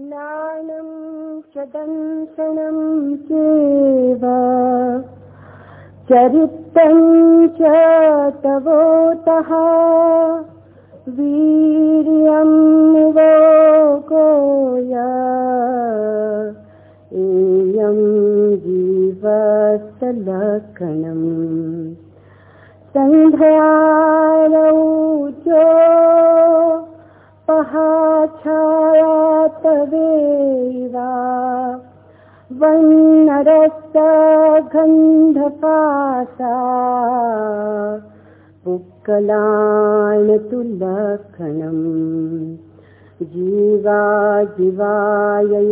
स्नानं च दंशनं चेव। चरितं च तवोतः। वीर्यं निवोकोय पहाछाया तवेवा वन्नरसगन्धपासा पुक्कलाणतुलक्षणम् जीवा जीवायैर्बन्धोय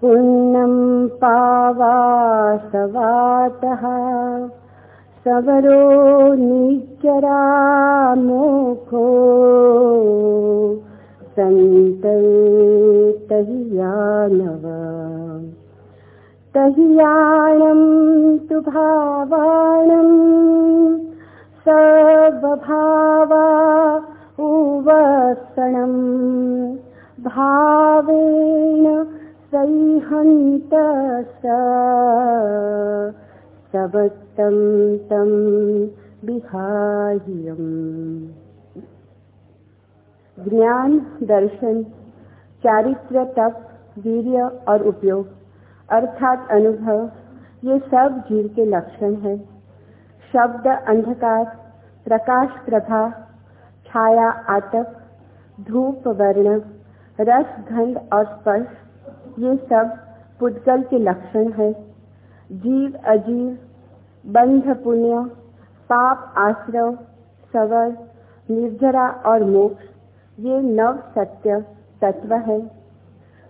पुण्यं पावासवातः सवरो निचरामुखो सन्तैतहियानव तहियाणं तु भावाणं सर्वभावा उवसणं भावेन सैहन्त स सबत्तं तं विहायम् ज्ञान, दर्शन, चारित्र, तप, वीर्य और उपयोग, अर्थात अनुभव, ये सब जीव के लक्षण है। शब्द अंधकार, प्रकाश प्रभा, छाया आतप, धूप वर्ण, रस गंध और स्पर्श, ये सब पुद्गल के लक्षण है। जीव अजीव बंध पुण्य पाप आश्रव सवर, निर्जरा और मोक्ष, ये नव सत्य तत्व है।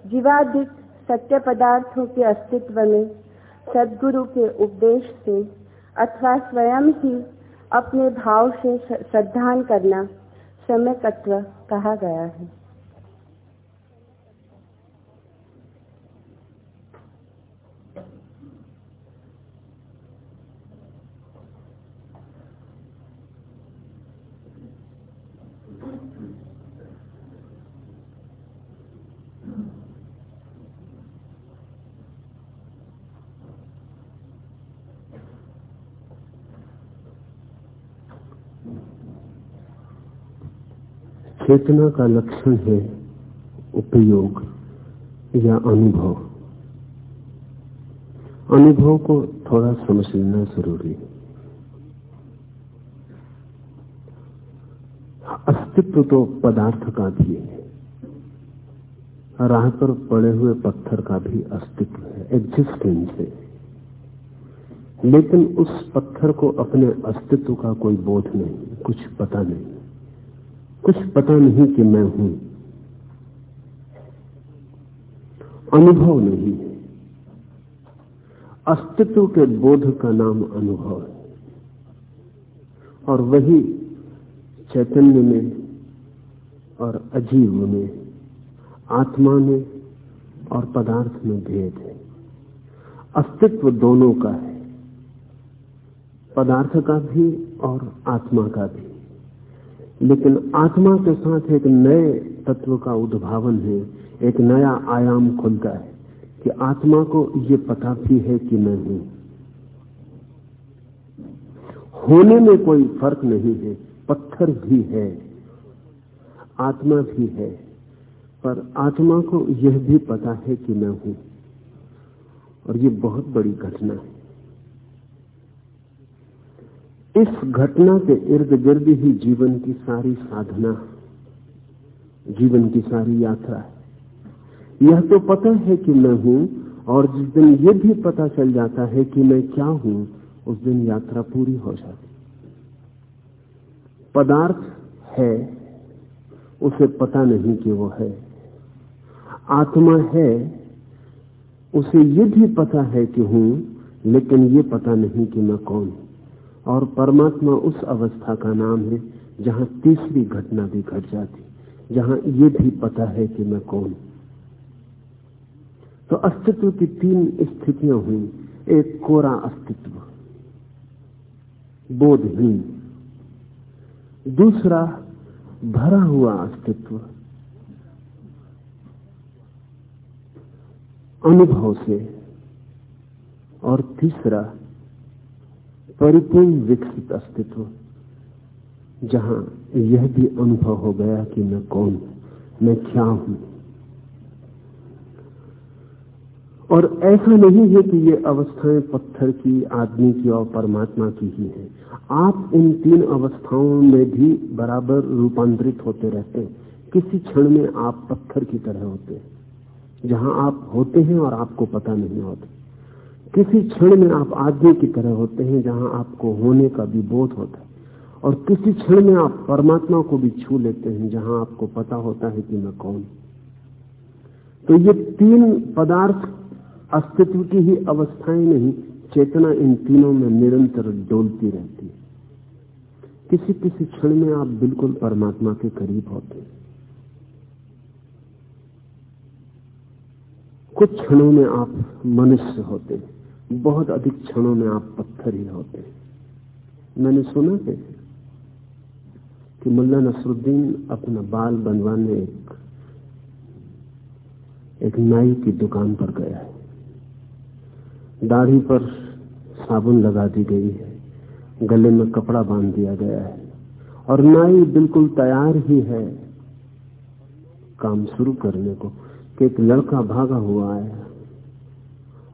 जीवादिक सत्य पदार्थों के अस्तित्व में, सदगुरु के उपदेश से, अथवा स्वयं ही अपने भाव से श्रद्धान करना, सम्यकत्व कहा गया है। चेतना का लक्षण है उपयोग या अनुभव। अनुभव को थोड़ा समझ लेना ज़रूरी है। अस्तित्व तो पदार्थ का भी है। राह पर पड़े हुए पत्थर का भी अस्तित्व है एग्जिस्टेंस है। लेकिन उस पत्थर को अपने अस्तित्व का कोई बोध नहीं, कुछ पता नहीं। कुछ पता नहीं कि मैं हूँ। अनुभव नहीं है। अस्तित्व के बोध का नाम अनुभव है। और वही चैतन्य में और अजीव में, आत्मा में और पदार्थ में भेद है। अस्तित्व दोनों का है। पदार्थ का भी और आत्मा का भी। लेकिन आत्मा के साथ एक नए तत्व का उद्भावन है, एक नया आयाम खुलता है कि आत्मा को ये पता भी है कि मैं हूँ। होने में कोई फ़र्क नहीं है, पत्थर भी है, आत्मा भी है, पर आत्मा को यह भी पता है कि मैं हूँ। और ये बहुत बड़ी घटना है। इस घटना के इर्द गिर्द ही जीवन की सारी साधना, जीवन की सारी यात्रा है। यह तो पता है कि मैं हूँ, और जिस दिन यह भी पता चल जाता है कि मैं क्या हूँ, उस दिन यात्रा पूरी हो जाती। पदार्थ है, उसे पता नहीं कि वो है। आत्मा है, उसे ये भी पता है कि हूँ, लेकिन ये पता नहीं कि मैं कौन। हूँ और परमात्मा उस अवस्था का नाम है जहाँ तीसरी घटना भी घट जाती, जहाँ ये भी पता है कि मैं कौन। तो अस्तित्व की तीन स्थितियाँ हुई। एक कोरा अस्तित्व, बोधहीन। दूसरा, भरा हुआ अस्तित्व, अनुभव से। और तीसरा परिपूर्ण विकसित अस्तित्व। जहाँ यह भी अनुभव हो गया कि मैं कौन हूँ मैं क्या हूँ। और ऐसा नहीं है कि ये अवस्थाएँ पत्थर की, आदमी की और परमात्मा की ही है। आप इन तीन अवस्थाओं में भी बराबर रूपांतरित होते रहते हैं। किसी क्षण में आप पत्थर की तरह होते हैं। जहाँ आप होते हैं और आपको पता नहीं होता। किसी क्षण में आप आदमी की तरह होते हैं जहाँ आपको होने का भी बोध होता है। और किसी क्षण में आप परमात्मा को भी छू लेते हैं जहाँ आपको पता होता है कि मैं कौन। तो ये तीन पदार्थ अस्तित्व की ही अवस्थाएँ नहीं, चेतना इन तीनों में निरंतर डोलती रहती है। किसी किसी क्षण में आप बिल्कुल परमात्मा के करीब होते हैं। कुछ क्षणों में आप मनुष्य होते हैं। बहुत अधिक क्षणों में आप पत्थर ही होते हैं। मैंने सुना है कि मुल्ला नसरुद्दीन अपना बाल बनवाने एक एक नाई की दुकान पर गया है। दाढ़ी पर साबुन लगा दी गई है, गले में कपड़ा बाँध दिया गया है, और नाई बिल्कुल तैयार ही है। काम शुरू करने को, कि एक लड़का भागा हुआ आया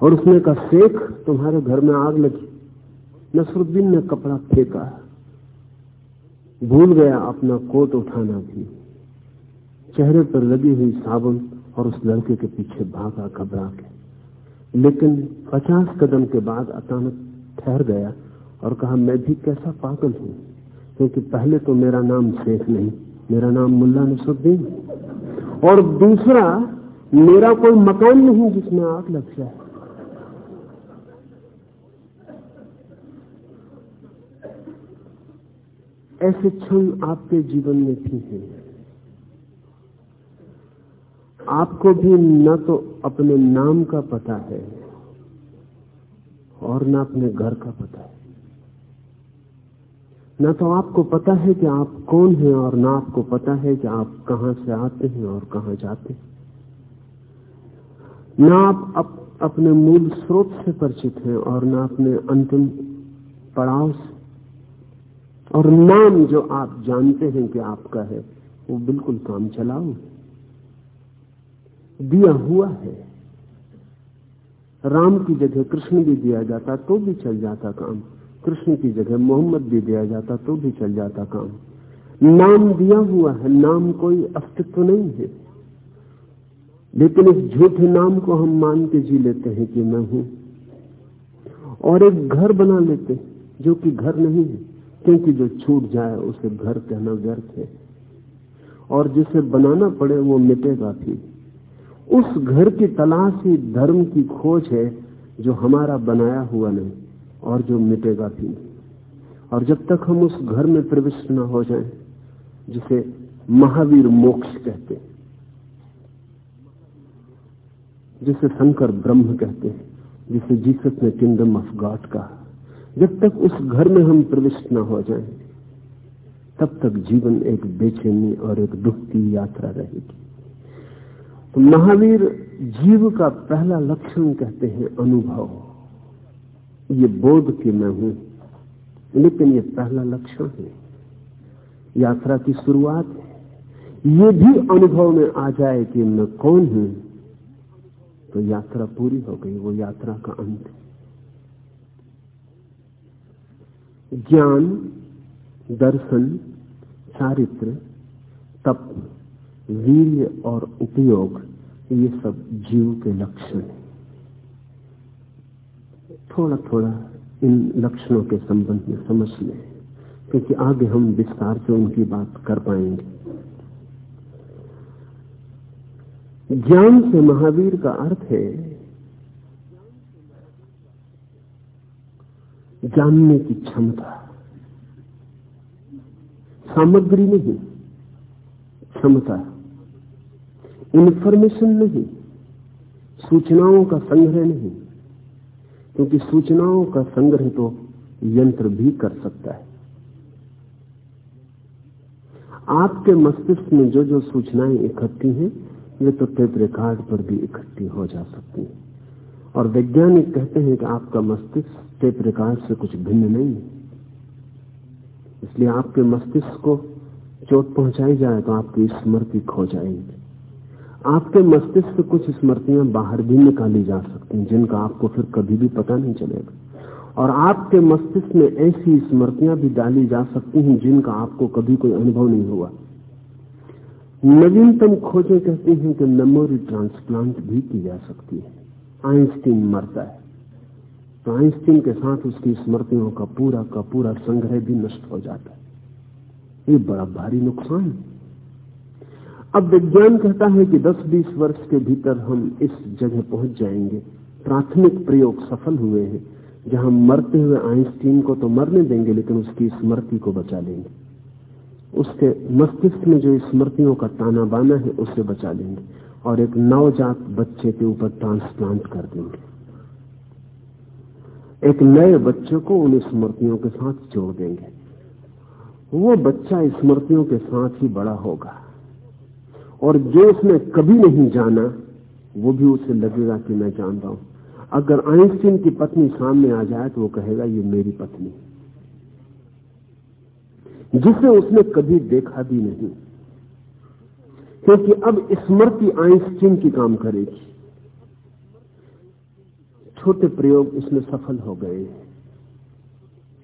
और उसने कहा शेख तुम्हारे घर में आग लगी। नसरुद्दीन ने कपड़ा फेंका। भूल गया अपना कोट उठाना भी। चेहरे पर लगी हुई साबुन और उस लड़के के पीछे भागा, घबरा के लेकिन पचास कदम के बाद अचानक ठहर गया और कहा, मैं भी कैसा पागल हूँ, क्योंकि पहले तो मेरा नाम शेख नहीं, मेरा नाम मुल्ला नसरुद्दीन और दूसरा, मेरा कोई मकान नहीं जिसमें आग लग जाए। ऐसे क्षण आपके जीवन में भी हैं। आपको भी न तो अपने नाम का पता है और न अपने घर का पता है। न तो आपको पता है कि आप कौन हैं और ना आपको पता है कि आप कहाँ से आते हैं और कहाँ जाते हैं। न आप अप, अपने मूल स्रोत से परिचित हैं और न अपने अंतिम पड़ाव से और नाम जो आप जानते हैं कि आपका है, वो बिल्कुल काम चलाओ। दिया हुआ है। राम की जगह कृष्ण भी दिया जाता तो भी चल जाता काम। कृष्ण की जगह मोहम्मद भी दिया जाता तो भी चल जाता काम। नाम दिया हुआ है, नाम कोई अस्तित्व नहीं है। लेकिन इस झूठे नाम को हम मान के जी लेते हैं कि मैं हूँ। और एक घर बना लेते जो कि घर नहीं है। क्योंकि जो छूट जाए उसे घर कहना व्यर्थ है। और जिसे बनाना पड़े वो मिटेगा भी। उस घर की तलाश ही धर्म की खोज है जो हमारा बनाया हुआ नहीं और जो मिटेगा भी नहीं। और जब तक हम उस घर में प्रविष्ट न हो जाएँ, जिसे महावीर मोक्ष कहते जिसे शंकर ब्रह्म कहते हैं, जिसे जीसस ने किंगडम ऑफ़ गॉड कहा। जब तक उस घर में हम प्रविष्ट न हो जाएँ, तब तक जीवन एक बेचैनी और एक दुख की यात्रा रहेगी। तो महावीर जीव का पहला लक्षण कहते हैं अनुभव। ये बोध कि मैं हूँ लेकिन ये पहला लक्षण है। यात्रा की शुरुआत है। ये भी अनुभव में आ जाए कि मैं कौन हूँ तो यात्रा पूरी हो गई वो यात्रा का अंत ज्ञान, दर्शन, चारित्र, तप, वीर्य और उपयोग, ये सब जीव के लक्षण हैं। थोड़ा थोड़ा इन लक्षणों के संबंध में समझ लें, क्योंकि आगे हम विस्तार से उनकी बात कर पाएँगे। ज्ञान से महावीर का अर्थ है जानने की क्षमता। सामग्री नहीं, क्षमता। इंफॉर्मेशन नहीं, सूचनाओं का संग्रह नहीं, क्योंकि सूचनाओं का संग्रह तो यंत्र भी कर सकता है। आपके मस्तिष्क में जो जो सूचनाएँ इकट्ठी हैं ये तो टेप रिकॉर्ड पर भी इकट्ठी हो जा सकती है। और वैज्ञानिक कहते हैं कि आपका मस्तिष्क टेप रिकॉर्ड से कुछ भिन्न नहीं। इसलिए आपके मस्तिष्क को चोट पहुंचाई जाए तो आपकी स्मृति खो जाएगी। आपके मस्तिष्क से कुछ स्मृतियाँ बाहर भी निकाली जा सकती हैं, जिनका आपको फिर कभी भी पता नहीं चलेगा। और आपके मस्तिष्क में ऐसी स्मृतियाँ भी डाली जा सकती हैं, जिनका आपको कभी कोई अनुभव नहीं हुआ। नवीनतम खोजें कहती हैं कि मेमोरी ट्रांसप्लांट भी की जा सकती है। आइंस्टीन मरता है। तो आइंस्टीन के साथ उसकी स्मृतियों का पूरा का पूरा संग्रह भी नष्ट हो जाता है। ये बड़ा भारी नुकसान अब विज्ञान कहता है कि 10-20 वर्ष के भीतर हम इस जगह पहुँच जाएँगे। प्राथमिक प्रयोग सफल हुए हैं। जहाँ मरते हुए आइंस्टीन को तो मरने देंगे, लेकिन उसकी स्मृति को बचा लेंगे। उसके मस्तिष्क में जो स्मृतियों का ताना बाना है, उसे बचा लेंगे और एक नवजात बच्चे के ऊपर ट्रांसप्लांट कर देंगे। एक नए बच्चे को उन स्मृतियों के साथ जोड़ देंगे। वो बच्चा स्मृतियों के साथ ही बड़ा होगा। और जो उसने कभी नहीं जाना, वो भी उसे लगेगा कि मैं जानता हूँ। अगर आइंस्टीन की पत्नी सामने आ जाए तो वो कहेगा, ये मेरी पत्नी। जिसे उसने कभी देखा भी नहीं। क्योंकि अब स्मृति आइंस्टीन की काम करेगी। छोटे प्रयोग इसमें सफल हो गए।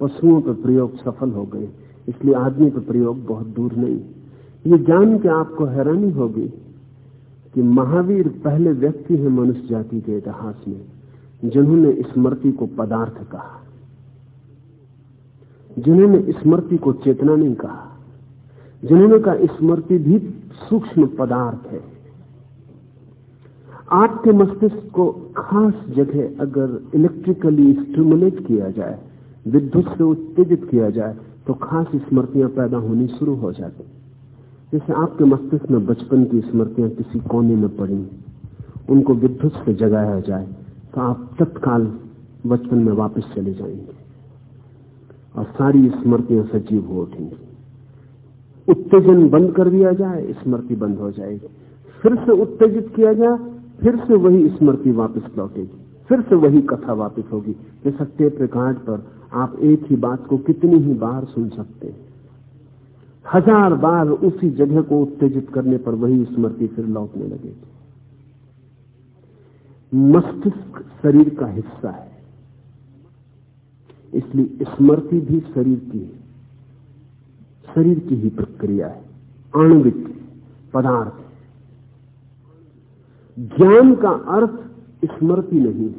पशुओं पर प्रयोग सफल हो गए। इसलिए आदमी पर प्रयोग बहुत दूर नहीं। ये जान के आपको हैरानी होगी कि महावीर पहले व्यक्ति हैं मनुष्य जाति के इतिहास में, जिन्होंने स्मृति को पदार्थ कहा। जिन्होंने स्मृति को चेतना नहीं कहा। जिन्होंने कहा स्मृति भी सूक्ष्म पदार्थ है। आपके मस्तिष्क को खास जगह अगर इलेक्ट्रिकली स्टिमुलेट किया जाए, विद्युत से उत्तेजित किया जाए तो खास स्मृतियाँ पैदा होनी शुरू हो जाती जैसे आपके मस्तिष्क में बचपन की स्मृतियाँ किसी कोने में पड़ी उनको विद्युत से जगाया जाए तो आप तत्काल बचपन में वापस चले जाएँगे और सारी स्मृतियाँ सजीव हो उठेंगी। उत्तेजन बंद कर दिया जाए, स्मृति बंद हो जाएगी। फिर से उत्तेजित किया जाए फिर से वही स्मृति वापस लौटेगी, फिर से वही कथा वापस होगी जैसा टेप रिकॉर्ड पर आप एक ही बात को कितनी ही बार सुन सकते हैं। हज़ार बार उसी जगह को उत्तेजित करने पर वही स्मृति फिर लौटने लगेगी। मस्तिष्क शरीर का हिस्सा है, इसलिए स्मृति भी शरीर की है। शरीर की ही प्रक्रिया है, आणविक पदार्थ ज्ञान का अर्थ स्मृति नहीं।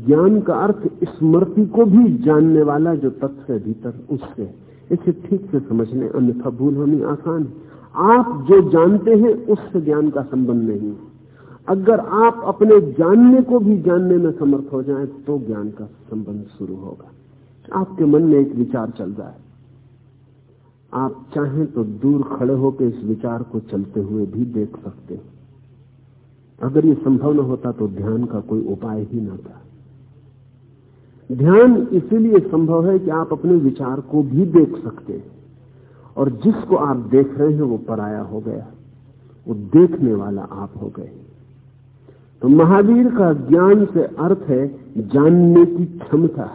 ज्ञान का अर्थ स्मृति को भी जानने वाला जो तत्व है भीतर, उससे। इसे ठीक से समझने अन्यथा भूल होनी आसान है। आप जो जानते हैं, उससे ज्ञान का संबंध नहीं। अगर आप अपने जानने को भी जानने में समर्थ हो जाएँ तो ज्ञान का संबंध शुरू होगा। आपके मन में एक विचार चल रहा है। आप चाहें तो दूर खड़े होकर इस विचार को चलते हुए भी देख सकते हैं। अगर ये संभव न होता तो ध्यान का कोई उपाय ही ना था। ध्यान इसीलिए संभव है कि आप अपने विचार को भी देख सकते हैं और जिसको आप देख रहे हैं वो पराया हो गया, वो देखने वाला आप हो गए। तो महावीर का ज्ञान से अर्थ है जानने की क्षमता।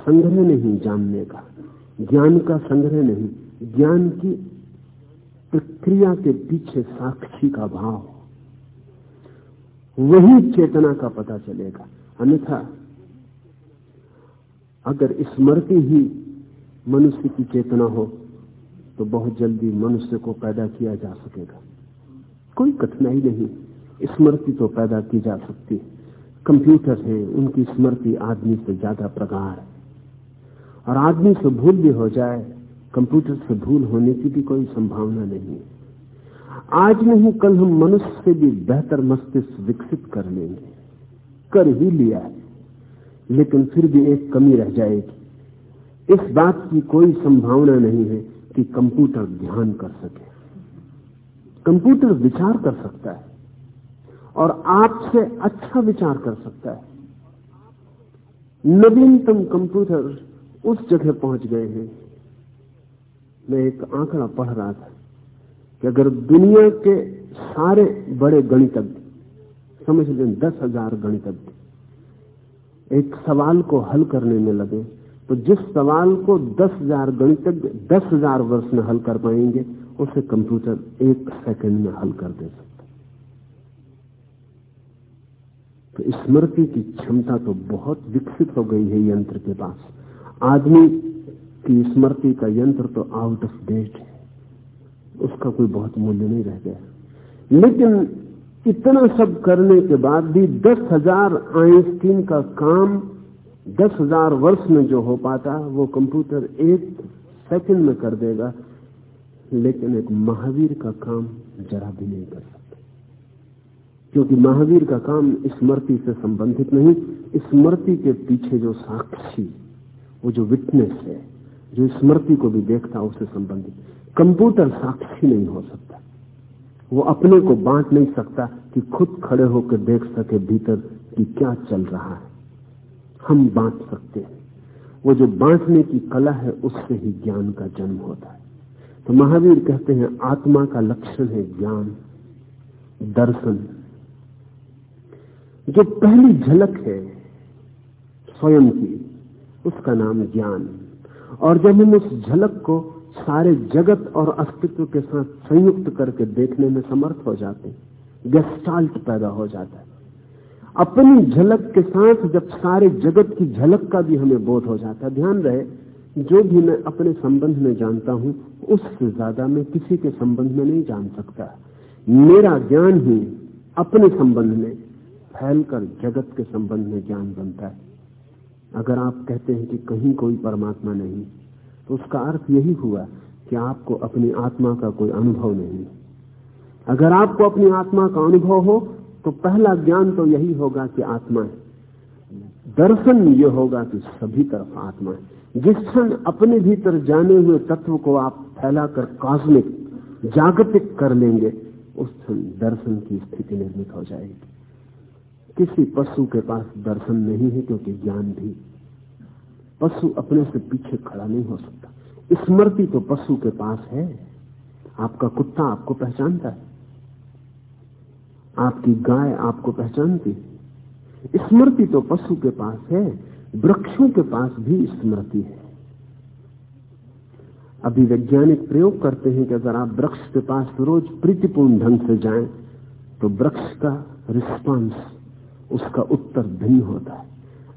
संग्रह नहीं जानने का, ज्ञान का संग्रह नहीं, ज्ञान की प्रक्रिया के पीछे साक्षी का भाव। वही चेतना का पता चलेगा। अन्यथा, अगर स्मृति ही मनुष्य की चेतना हो तो बहुत जल्दी मनुष्य को पैदा किया जा सकेगा। कोई कठिनाई नहीं, स्मृति तो पैदा की जा सकती। कंप्यूटर है, उनकी स्मृति आदमी से ज़्यादा प्रगाढ़। है और आदमी से भूल भी हो जाए कंप्यूटर से भूल होने की भी कोई संभावना नहीं आज नहीं, कल हम मनुष्य से भी बेहतर मस्तिष्क विकसित कर लेंगे। कर ही लिया है, लेकिन फिर भी एक कमी रह जाएगी। इस बात की कोई संभावना नहीं है कि कंप्यूटर ध्यान कर सके। कंप्यूटर विचार कर सकता है, और आपसे अच्छा विचार कर सकता है। नवीनतम कंप्यूटर उस जगह पहुँच गए हैं मैं एक आंकड़ा पढ़ रहा था कि अगर दुनिया के सारे बड़े गणितज्ञ, समझ लें दस हज़ार गणितज्ञ, एक सवाल को हल करने में लगे तो जिस सवाल को दस हज़ार गणितज्ञ दस हज़ार वर्ष में हल कर पाएँगे, उसे कंप्यूटर एक सेकंड में हल कर दे सकता। तो स्मृति की क्षमता तो बहुत विकसित हो गई है यंत्र के पास। आदमी की स्मृति का यंत्र तो आउट ऑफ़ डेट है। उसका कोई बहुत मूल्य नहीं रह गया। लेकिन इतना सब करने के बाद भी दस हज़ार आइंस्टीन का काम दस हज़ार वर्ष में जो हो पाता, वो कंप्यूटर एक सेकंड में कर देगा, लेकिन एक महावीर का काम जरा भी नहीं कर सकता। क्योंकि महावीर का काम स्मृति से संबंधित नहीं, स्मृति के पीछे जो साक्षी, वो जो विटनेस है जो स्मृति को भी देखता, उससे संबंधित। कंप्यूटर साक्षी नहीं हो सकता। वो अपने को बांट नहीं सकता कि खुद खड़े होकर देख सके भीतर कि क्या चल रहा है। हम बांट सकते हैं। वो जो बांटने की कला है, उससे ही ज्ञान का जन्म होता है। तो महावीर कहते हैं, आत्मा का लक्षण है ज्ञान, दर्शन। जो पहली झलक है, स्वयं की, उसका नाम ज्ञान। और जब हम उस झलक को सारे जगत और अस्तित्व के साथ संयुक्त करके देखने में समर्थ हो जाते गेस्टाल्ट पैदा हो जाता है। अपनी झलक के साथ जब सारे जगत की झलक का भी हमें बोध हो जाता है, ध्यान रहे, जो भी मैं अपने संबंध में जानता हूँ, उससे ज़्यादा मैं किसी के संबंध में नहीं जान सकता। मेरा ज्ञान ही अपने संबंध में फैलकर जगत के संबंध में ज्ञान बनता है। अगर आप कहते हैं कि कहीं कोई परमात्मा नहीं तो उसका अर्थ यही हुआ कि आपको अपनी आत्मा का कोई अनुभव नहीं। अगर आपको अपनी आत्मा का अनुभव हो तो पहला ज्ञान तो यही होगा कि आत्मा है। दर्शन ये होगा कि सभी तरफ़ आत्मा है। जिस क्षण अपने भीतर जाने हुए तत्व को आप फैलाकर कॉस्मिक जागतिक कर लेंगे, उस क्षण दर्शन की स्थिति निर्मित हो जाएगी। किसी पशु के पास दर्शन नहीं है क्योंकि ज्ञान भी पशु अपने से पीछे खड़ा नहीं हो सकता। स्मृति तो पशु के पास है। आपका कुत्ता आपको पहचानता है। आपकी गाय आपको पहचानती है। स्मृति तो पशु के पास है। वृक्षों के पास भी स्मृति है। अभी वैज्ञानिक प्रयोग करते हैं कि अगर आप वृक्ष के पास रोज प्रीतिपूर्ण ढंग से जाएँ तो वृक्ष का रिस्पांस उसका उत्तर भिन्न होता है।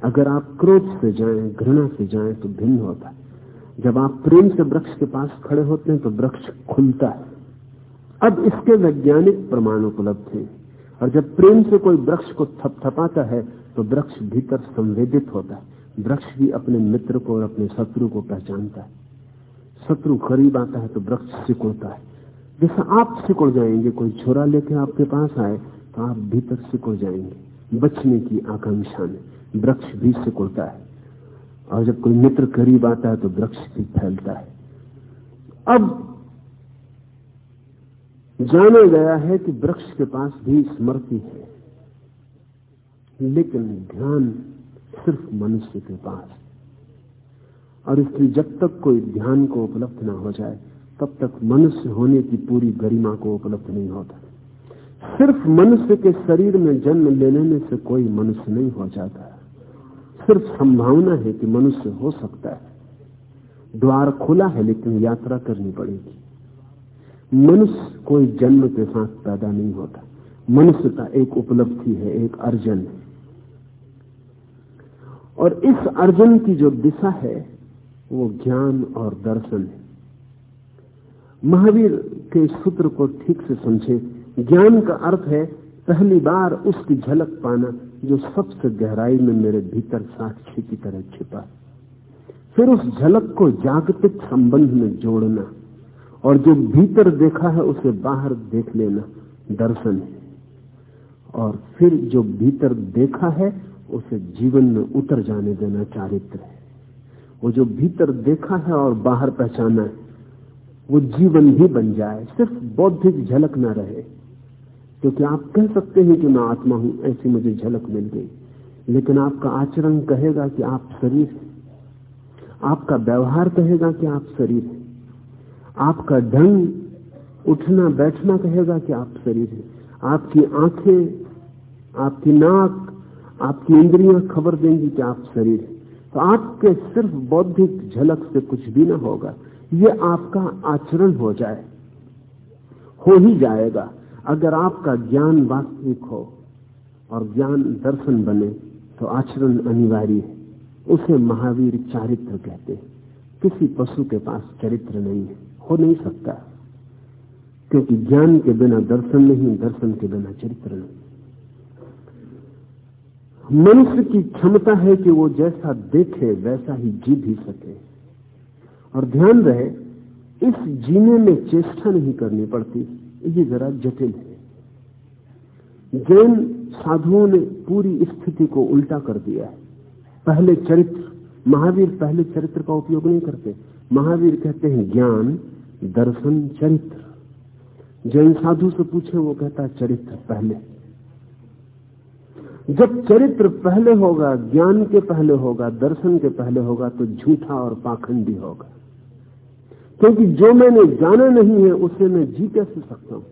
अगर आप क्रोध से जाएँ, घृणा से जाएँ तो भिन्न होता है। जब आप प्रेम से वृक्ष के पास खड़े होते हैं तो वृक्ष खुलता है। अब इसके वैज्ञानिक प्रमाण उपलब्ध हैं। और जब प्रेम से कोई वृक्ष को थपथपाता है तो वृक्ष भीतर संवेदित होता है। वृक्ष भी अपने मित्र को और अपने शत्रु को पहचानता है। शत्रु करीब आता है तो वृक्ष सिकुड़ता है। जैसे आप सिकुड़ जाएँगे, कोई छोरा लेके आपके पास आए तो आप भीतर सिकुड़ जाएँगे। बचने की आकांक्षा में वृक्ष भी सिकुड़ता है। और जब कोई मित्र करीब आता है तो वृक्ष भी फैलता है। अब जाना गया है कि वृक्ष के पास भी स्मृति है, लेकिन ध्यान सिर्फ़ मनुष्य के पास और इसलिए जब तक कोई ध्यान को उपलब्ध ना हो जाए, तब तक मनुष्य होने की पूरी गरिमा को उपलब्ध नहीं होता। सिर्फ़ मनुष्य के शरीर में जन्म लेने में से कोई मनुष्य नहीं हो जाता सिर्फ़ संभावना है कि मनुष्य हो सकता है। द्वार खुला है, लेकिन यात्रा करनी पड़ेगी। मनुष्य कोई जन्म के साथ पैदा नहीं होता। मनुष्य का एक उपलब्धि है, एक अर्जन है। और इस अर्जन की जो दिशा है, वो ज्ञान और दर्शन है। महावीर के सूत्र को ठीक से समझे। ज्ञान का अर्थ है पहली बार उसकी झलक पाना, जो सबसे गहराई में मेरे भीतर साक्षी की तरह छिपा। फिर उस झलक को जागतिक संबंध में जोड़ना और जो भीतर देखा है उसे बाहर देख लेना दर्शन है। और फिर जो भीतर देखा है उसे जीवन में उतर जाने देना चारित्र है। वो जो भीतर देखा है और बाहर पहचाना है, वो जीवन ही बन जाए, सिर्फ़ बौद्धिक झलक ना रहे। क्योंकि आप कह सकते हैं कि मैं आत्मा हूँ, ऐसी मुझे झलक मिल गई। लेकिन आपका आचरण कहेगा कि आप शरीर आपका व्यवहार कहेगा कि आप शरीर हैं। आपका ढंग उठना, बैठना कहेगा कि आप शरीर है। आपकी आँखें, आपकी नाक, आपकी इंद्रियाँ खबर देंगी कि आप शरीर है। तो आपके सिर्फ़ बौद्धिक झलक से कुछ भी ना होगा। ये आपका आचरण हो जाए, हो ही जाएगा। अगर आपका ज्ञान वास्तविक हो और ज्ञान दर्शन बने तो आचरण अनिवार्य है। उसे महावीर चारित्र कहते हैं। किसी पशु के पास चरित्र नहीं है, हो नहीं सकता। क्योंकि ज्ञान के बिना दर्शन नहीं, दर्शन के बिना चरित्र नहीं। मनुष्य की क्षमता है कि वो जैसा देखे, वैसा ही जी भी सके। और ध्यान रहे, इस जीने में चेष्टा नहीं करनी पड़ती। ये जरा जटिल है। जैन साधुओं ने पूरी स्थिति को उल्टा कर दिया है। पहले चरित्र, महावीर पहले चरित्र का उपयोग नहीं करते। महावीर कहते हैं ज्ञान, दर्शन, चरित्र। जैन साधु से पूछे, वो कहता है चरित्र पहले। जब चरित्र पहले होगा, ज्ञान के पहले होगा, दर्शन के पहले होगा तो झूठा और पाखंडी होगा। क्योंकि जो मैंने जाना नहीं है, उसे मैं जी कैसे सकता हूँ?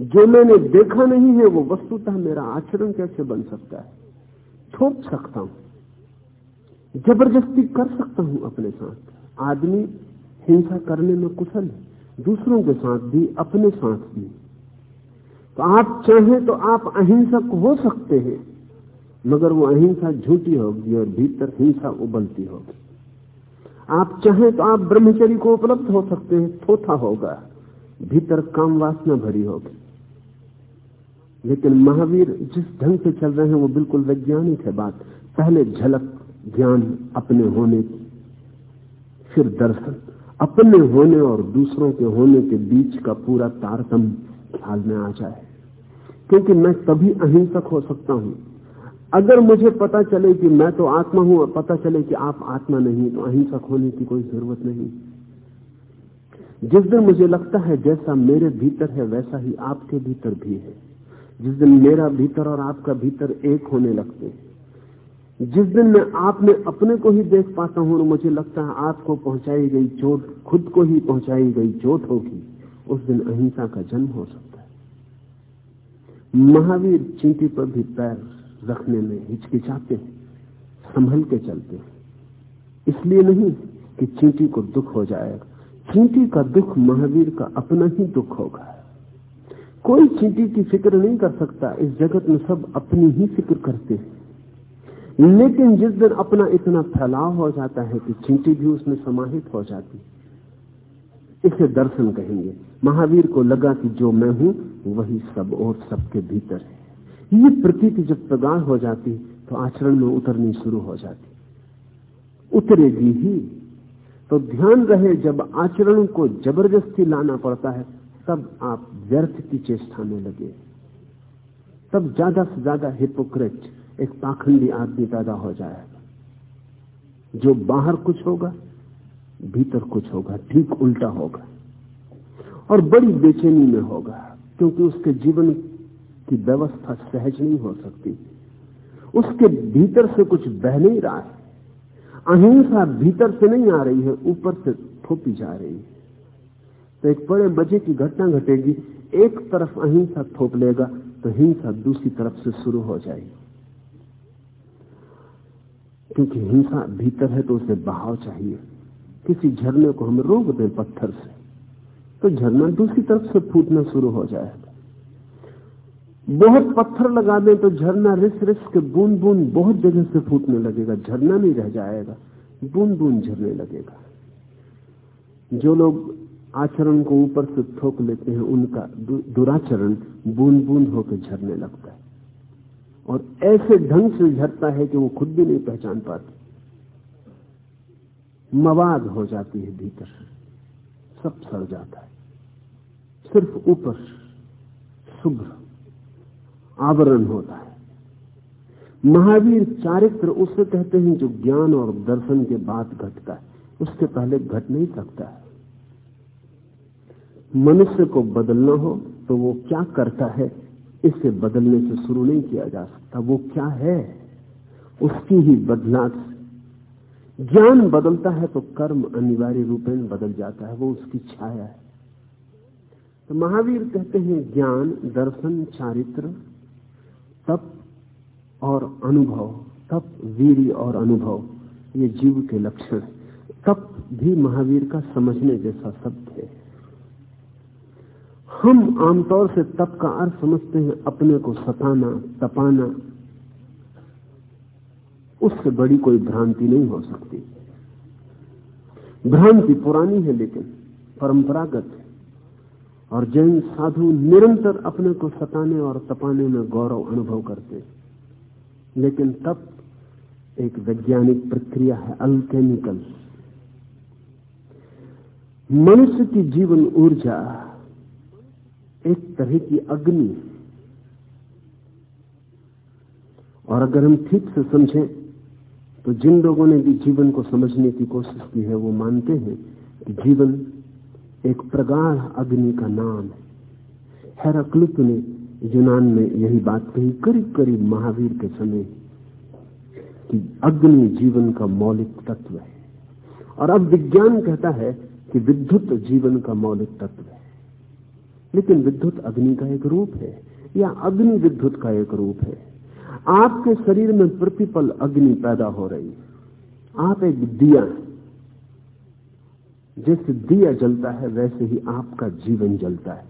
जो मैंने देखा नहीं है, वो वस्तुतः मेरा आचरण कैसे बन सकता है? थोप सकता हूँ। ज़बरदस्ती कर सकता हूँ अपने साथ। आदमी हिंसा करने में कुशल है। दूसरों के साथ भी, अपने साथ भी। तो आप चाहें तो आप अहिंसक हो सकते हैं, मगर वो अहिंसा झूठी होगी और भीतर हिंसा उबलती होगी। आप चाहें तो आप ब्रह्मचरी को उपलब्ध हो सकते हैं, थोथा होगा, भीतर काम वासना भरी होगी। लेकिन महावीर जिस ढंग से चल रहे हैं, वो बिल्कुल वैज्ञानिक है बात। पहले झलक ज्ञान अपने होने की फिर दर्शन। अपने होने और दूसरों के होने के बीच का पूरा तारतम्य ख्याल में आ जाए। क्योंकि मैं तभी अहिंसक हो सकता हूँ अगर मुझे पता चले कि मैं तो आत्मा हूँ और पता चले कि आप आत्मा नहीं तो अहिंसक होने की कोई ज़रूरत नहीं। जिस दिन मुझे लगता है जैसा मेरे भीतर है, वैसा ही आपके भीतर भी है। जिस दिन मेरा भीतर और आपका भीतर एक होने लगते हैं। जिस दिन मैं आप में अपने को ही देख पाता हूँ और मुझे लगता है आपको पहुंचाई गई चोट, खुद को ही पहुंचाई गई चोट होगी, उस दिन अहिंसा का जन्म हो सकता है। महावीर चींटी पर भी पैर रखने में हिचकिचाते हैं, संभल के चलते हैं। इसलिए नहीं कि चींटी को दुख हो जाएगा चींटी का दुख महावीर का अपना ही दुख होगा। कोई चींटी की फ़िक्र नहीं कर सकता। इस जगत में सब अपनी ही फ़िक्र करते हैं। लेकिन जिस दिन अपना इतना फैलाव हो जाता है कि चींटी भी उसमें समाहित हो जाती इसे दर्शन कहेंगे। महावीर को लगा कि जो मैं हूँ, वही सब और सबके भीतर है। ये प्रतीति जब प्रगाढ़ हो जाती तो आचरण में उतरनी शुरू हो जाती। उतरेगी ही। तो ध्यान रहे, जब आचरण को ज़बरदस्ती लाना पड़ता है, तब आप व्यर्थ की चेष्टा में लगे। तब ज़्यादा से ज़्यादा हिपोक्रेट एक पाखंडी आदमी पैदा हो जाएगा जो बाहर कुछ होगा, भीतर कुछ होगा, ठीक उल्टा होगा। और बड़ी बेचैनी में होगा, क्योंकि उसके जीवन की व्यवस्था सहज नहीं हो सकती। उसके भीतर से कुछ बह नहीं रहा है। अहिंसा भीतर से नहीं आ रही है, ऊपर से थोपी जा रही है। तो एक बड़े मज़े की घटना घटेगी। एक तरफ़ अहिंसा थोप लेगा तो हिंसा दूसरी तरफ़ से शुरू हो जाएगी। क्योंकि हिंसा भीतर है तो उसे बहाव चाहिए। किसी झरने को हम रोक दें पत्थर से तो झरना दूसरी तरफ़ से फूटना शुरू हो जाएगा। बहुत पत्थर लगा दें तो झरना रिस रिस के बूंद बूंद बहुत जगह से फूटने लगेगा। झरना नहीं रह जाएगा, बूंद बूंद झरने लगेगा। जो लोग आचरण को ऊपर से थोक लेते हैं, उनका दुराचरण बूंद बूंद होकर झरने लगता है। और ऐसे ढंग से झरता है कि वो खुद भी नहीं पहचान पाते। मवाद हो जाती है भीतर। सब सड़ जाता है। सिर्फ़ ऊपर, शुभ्र। आवरण होता है। महावीर चारित्र उसे कहते हैं जो ज्ञान और दर्शन के बाद घटता है। उसके पहले घट नहीं सकता है। मनुष्य को बदलना हो तो वो क्या करता है? इसे बदलने से शुरू नहीं किया जा सकता। वो क्या है? उसकी ही बदलाव ज्ञान बदलता है तो कर्म अनिवार्य रूप में बदल जाता है। वो उसकी छाया है। तो महावीर कहते हैं ज्ञान, दर्शन, चारित्र तप और अनुभव, तप वीर और अनुभव, ये जीव के लक्षण तप भी महावीर का समझने जैसा शब्द है। हम आमतौर से तप का अर्थ समझते हैं अपने को सताना, तपाना। उससे बड़ी कोई भ्रांति नहीं हो सकती। भ्रांति पुरानी है लेकिन परंपरागत है। और जैन साधु निरंतर अपने को सताने और तपाने में गौरव अनुभव करते लेकिन तप एक वैज्ञानिक प्रक्रिया है अल्केमिकल मनुष्य की जीवन ऊर्जा एक तरह की अग्नि और अगर हम ठीक से समझें तो जिन लोगों ने भी जीवन को समझने की कोशिश की है, वो मानते हैं कि जीवन एक प्रगाढ़ अग्नि का नाम है। हेराक्लिप ने यूनान में यही बात कही करीब करीब महावीर के समय कि अग्नि जीवन का मौलिक तत्व है। और अब विज्ञान कहता है कि विद्युत जीवन का मौलिक तत्व है। लेकिन विद्युत अग्नि का एक रूप है, या अग्नि विद्युत का एक रूप है। आपके शरीर में प्रतिपल अग्नि पैदा हो रही है। आप एक दिया जैसे दिया जलता है, वैसे ही आपका जीवन जलता है।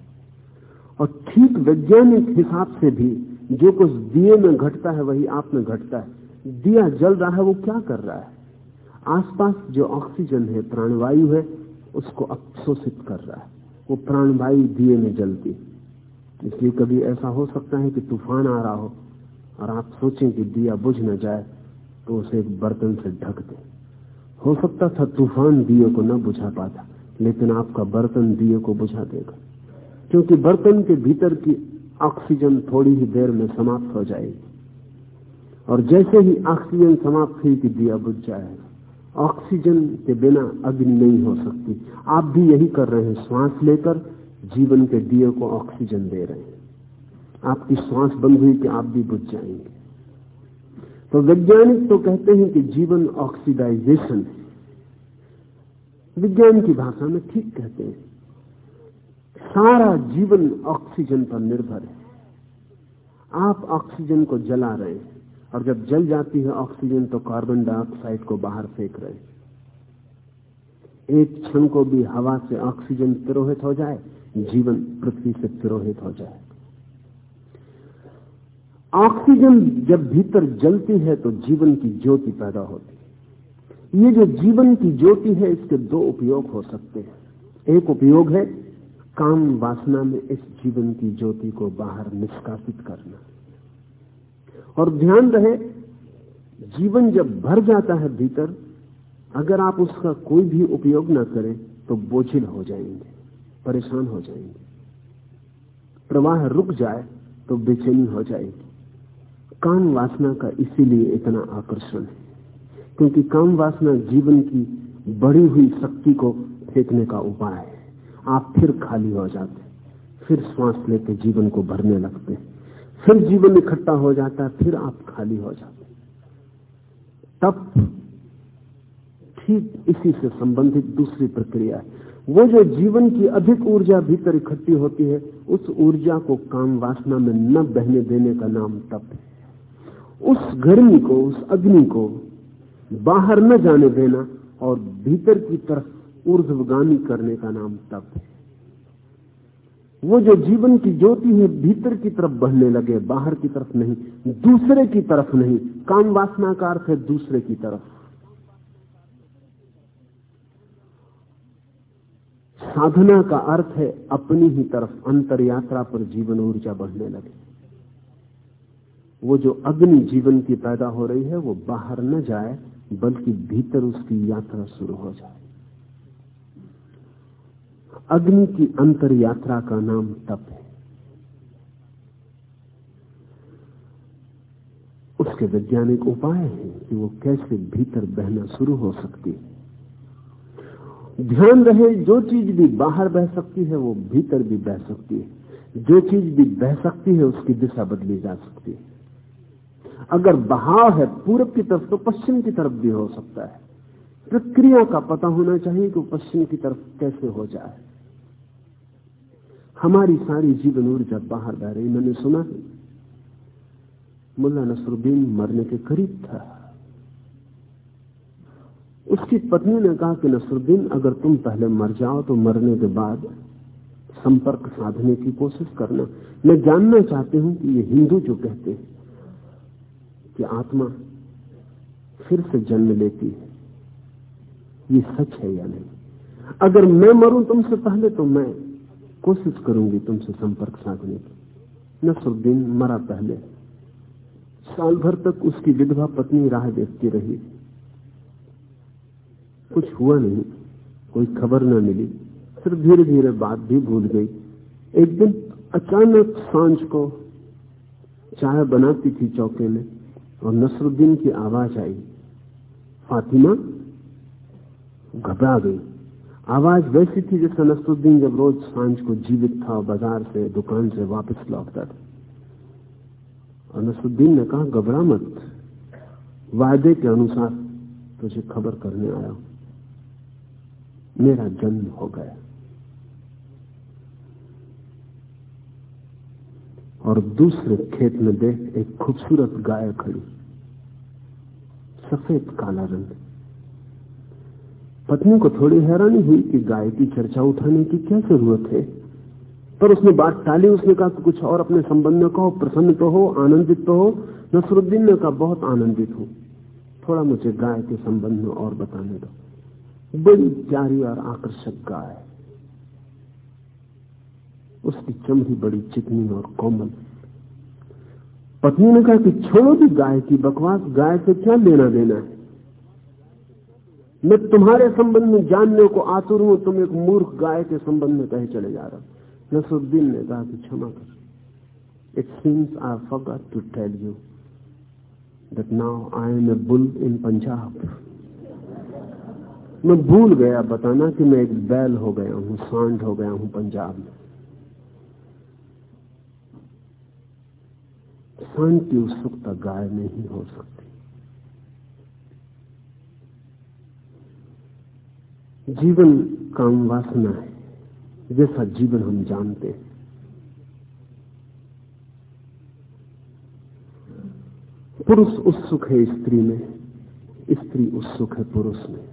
और ठीक वैज्ञानिक हिसाब से भी जो कुछ दिए में घटता है, वही आप में घटता है। दिया जल रहा है, वो क्या कर रहा है? आसपास जो ऑक्सीजन है, प्राणवायु है, उसको अवशोषित कर रहा है। वो प्राणवायु दिए में जलती इसलिए कभी ऐसा हो सकता है कि तूफ़ान आ रहा हो और आप सोचें कि दिया बुझ न जाए तो उसे एक बर्तन से ढक दे। हो सकता था तूफ़ान दिए को न बुझा पाता, लेकिन आपका बर्तन दिए को बुझा देगा। क्योंकि बर्तन के भीतर की ऑक्सीजन थोड़ी ही देर में समाप्त हो जाएगी। और जैसे ही ऑक्सीजन समाप्त हुई कि दिया बुझ जाएगा, ऑक्सीजन के बिना अग्नि नहीं हो सकती। आप भी यही कर रहे हैं, श्वास लेकर जीवन के दिए को ऑक्सीजन दे रहे हैं। आपकी श्वास बंद हुई कि आप भी बुझ जाएँगे। तो वैज्ञानिक तो कहते हैं कि जीवन ऑक्सीडाइजेशन है। विज्ञान की भाषा में ठीक कहते हैं। सारा जीवन ऑक्सीजन पर निर्भर है। आप ऑक्सीजन को जला रहे हैं और जब जल जाती है ऑक्सीजन तो कार्बन डाइऑक्साइड को बाहर फेंक रहे हैं। एक क्षण को भी हवा से ऑक्सीजन तिरोहित हो जाए, जीवन पृथ्वी से तिरोहित हो जाए। ऑक्सीजन जब भीतर जलती है तो जीवन की ज्योति पैदा होती है। ये जो जीवन की ज्योति है, इसके दो उपयोग हो सकते हैं। एक उपयोग है काम वासना में इस जीवन की ज्योति को बाहर निष्कासित करना। और ध्यान रहे, जीवन जब भर जाता है भीतर, अगर आप उसका कोई भी उपयोग ना करें तो बोझिल हो जाएँगे, परेशान हो जाएँगे। प्रवाह रुक जाए तो बेचैनी हो जाएगी। काम वासना का इसीलिए इतना आकर्षण है, क्योंकि काम वासना जीवन की बढ़ी हुई शक्ति को फेंकने का उपाय है। आप फिर खाली हो जाते फिर श्वास लेके जीवन को भरने लगते फिर जीवन इकट्ठा हो जाता है, फिर आप खाली हो जाते तब ठीक इसी से संबंधित दूसरी प्रक्रिया है। वो जो जीवन की अधिक ऊर्जा भीतर इकट्ठी होती है, उस ऊर्जा को काम वासना में न बहने देने का नाम तप है। उस गर्मी को, उस अग्नि को बाहर न जाने देना और भीतर की तरफ़ ऊर्ध्वगामी करने का नाम तप है। वो जो जीवन की ज्योति है, भीतर की तरफ़ बढ़ने लगे, बाहर की तरफ़ नहीं, दूसरे की तरफ़ नहीं। काम वासना का अर्थ है दूसरे की तरफ़। साधना का अर्थ है अपनी ही तरफ़ अंतर यात्रा पर जीवन ऊर्जा बढ़ने लगे। वो जो अग्नि जीवन की पैदा हो रही है, वो बाहर न जाए, बल्कि भीतर उसकी यात्रा शुरू हो जाए। अग्नि की अंतर यात्रा का नाम तप है। उसके वैज्ञानिक उपाय हैं कि वो कैसे भीतर बहना शुरू हो सकती है। ध्यान रहे, जो चीज़ भी बाहर बह सकती है, वो भीतर भी बह सकती है। जो चीज़ भी बह सकती है, उसकी दिशा बदली जा सकती है। अगर बहाव है पूरब की तरफ़ तो पश्चिम की तरफ़ भी हो सकता है। प्रक्रिया का पता होना चाहिए कि पश्चिम की तरफ़ कैसे हो जाए। हमारी सारी जीवन ऊर्जा बाहर बह रही, मैंने सुना है। मुल्ला नसरुद्दीन मरने के करीब था। उसकी पत्नी ने कहा कि नसरुद्दीन, अगर तुम पहले मर जाओ तो मरने के बाद संपर्क साधने की कोशिश करना। मैं जानना चाहती हूँ कि ये हिंदू जो कहते हैं कि आत्मा फिर से जन्म लेती है। ये सच है या नहीं? अगर मैं मरूं तुमसे पहले तो मैं कोशिश करूँगी तुमसे संपर्क साधने की। नसरुद्दीन मरा पहले। साल भर तक उसकी विधवा पत्नी राह देखती रही। कुछ हुआ नहीं, कोई खबर न मिली। फिर धीरे धीरे बात भी भूल गई। एक दिन अचानक साँझ को चाय बनाती थी चौके में। और नसरुद्दीन की आवाज़ आई। फातिमा घबरा गई। आवाज़ वैसी थी जैसे नसरुद्दीन जब रोज साँझ को जीवित था बाज़ार से, दुकान से वापस लौटता था। और नसरुद्दीन ने कहा, घबरा मत। वायदे के अनुसार तुझे खबर करने आया मेरा जन्म हो गया। और दूसरे खेत में देख एक खूबसूरत गाय खड़ी। सफ़ेद काला रंग। पत्नी को थोड़ी हैरानी हुई कि गाय की चर्चा उठाने की क्या ज़रूरत है। पर उसने बात टाली, उसने कहा कि कुछ और अपने संबंध में कहो, प्रसन्न तो हो, आनंदित तो हो। नसरुद्दीन ने कहा, बहुत आनंदित हूँ। थोड़ा मुझे गाय के संबंध में और बताने दो। बड़ी प्यारी और आकर्षक गाय। उसकी चमड़ी बड़ी चिकनी और कोमल। पत्नी ने कहा कि छोड़ो भी गाय की बकवास, गाय से क्या लेना देना है? मैं तुम्हारे संबंध में जानने को आतुर हूँ, तुम एक मूर्ख गाय के संबंध में कहे चले जा रहा नसरुद्दीन ने कहा कि क्षमा कर। It seems I forgot to tell you that now I am a bull in Punjab मैं भूल गया बताना कि मैं एक बैल हो गया हूँ, सांड हो गया हूँ पंजाब में। की उत्सुकता गाय में ही हो सकती। जीवन काम वासना है, जैसा जीवन हम जानते हैं। पुरुष उत्सुक है स्त्री में, स्त्री उत्सुक है पुरुष में।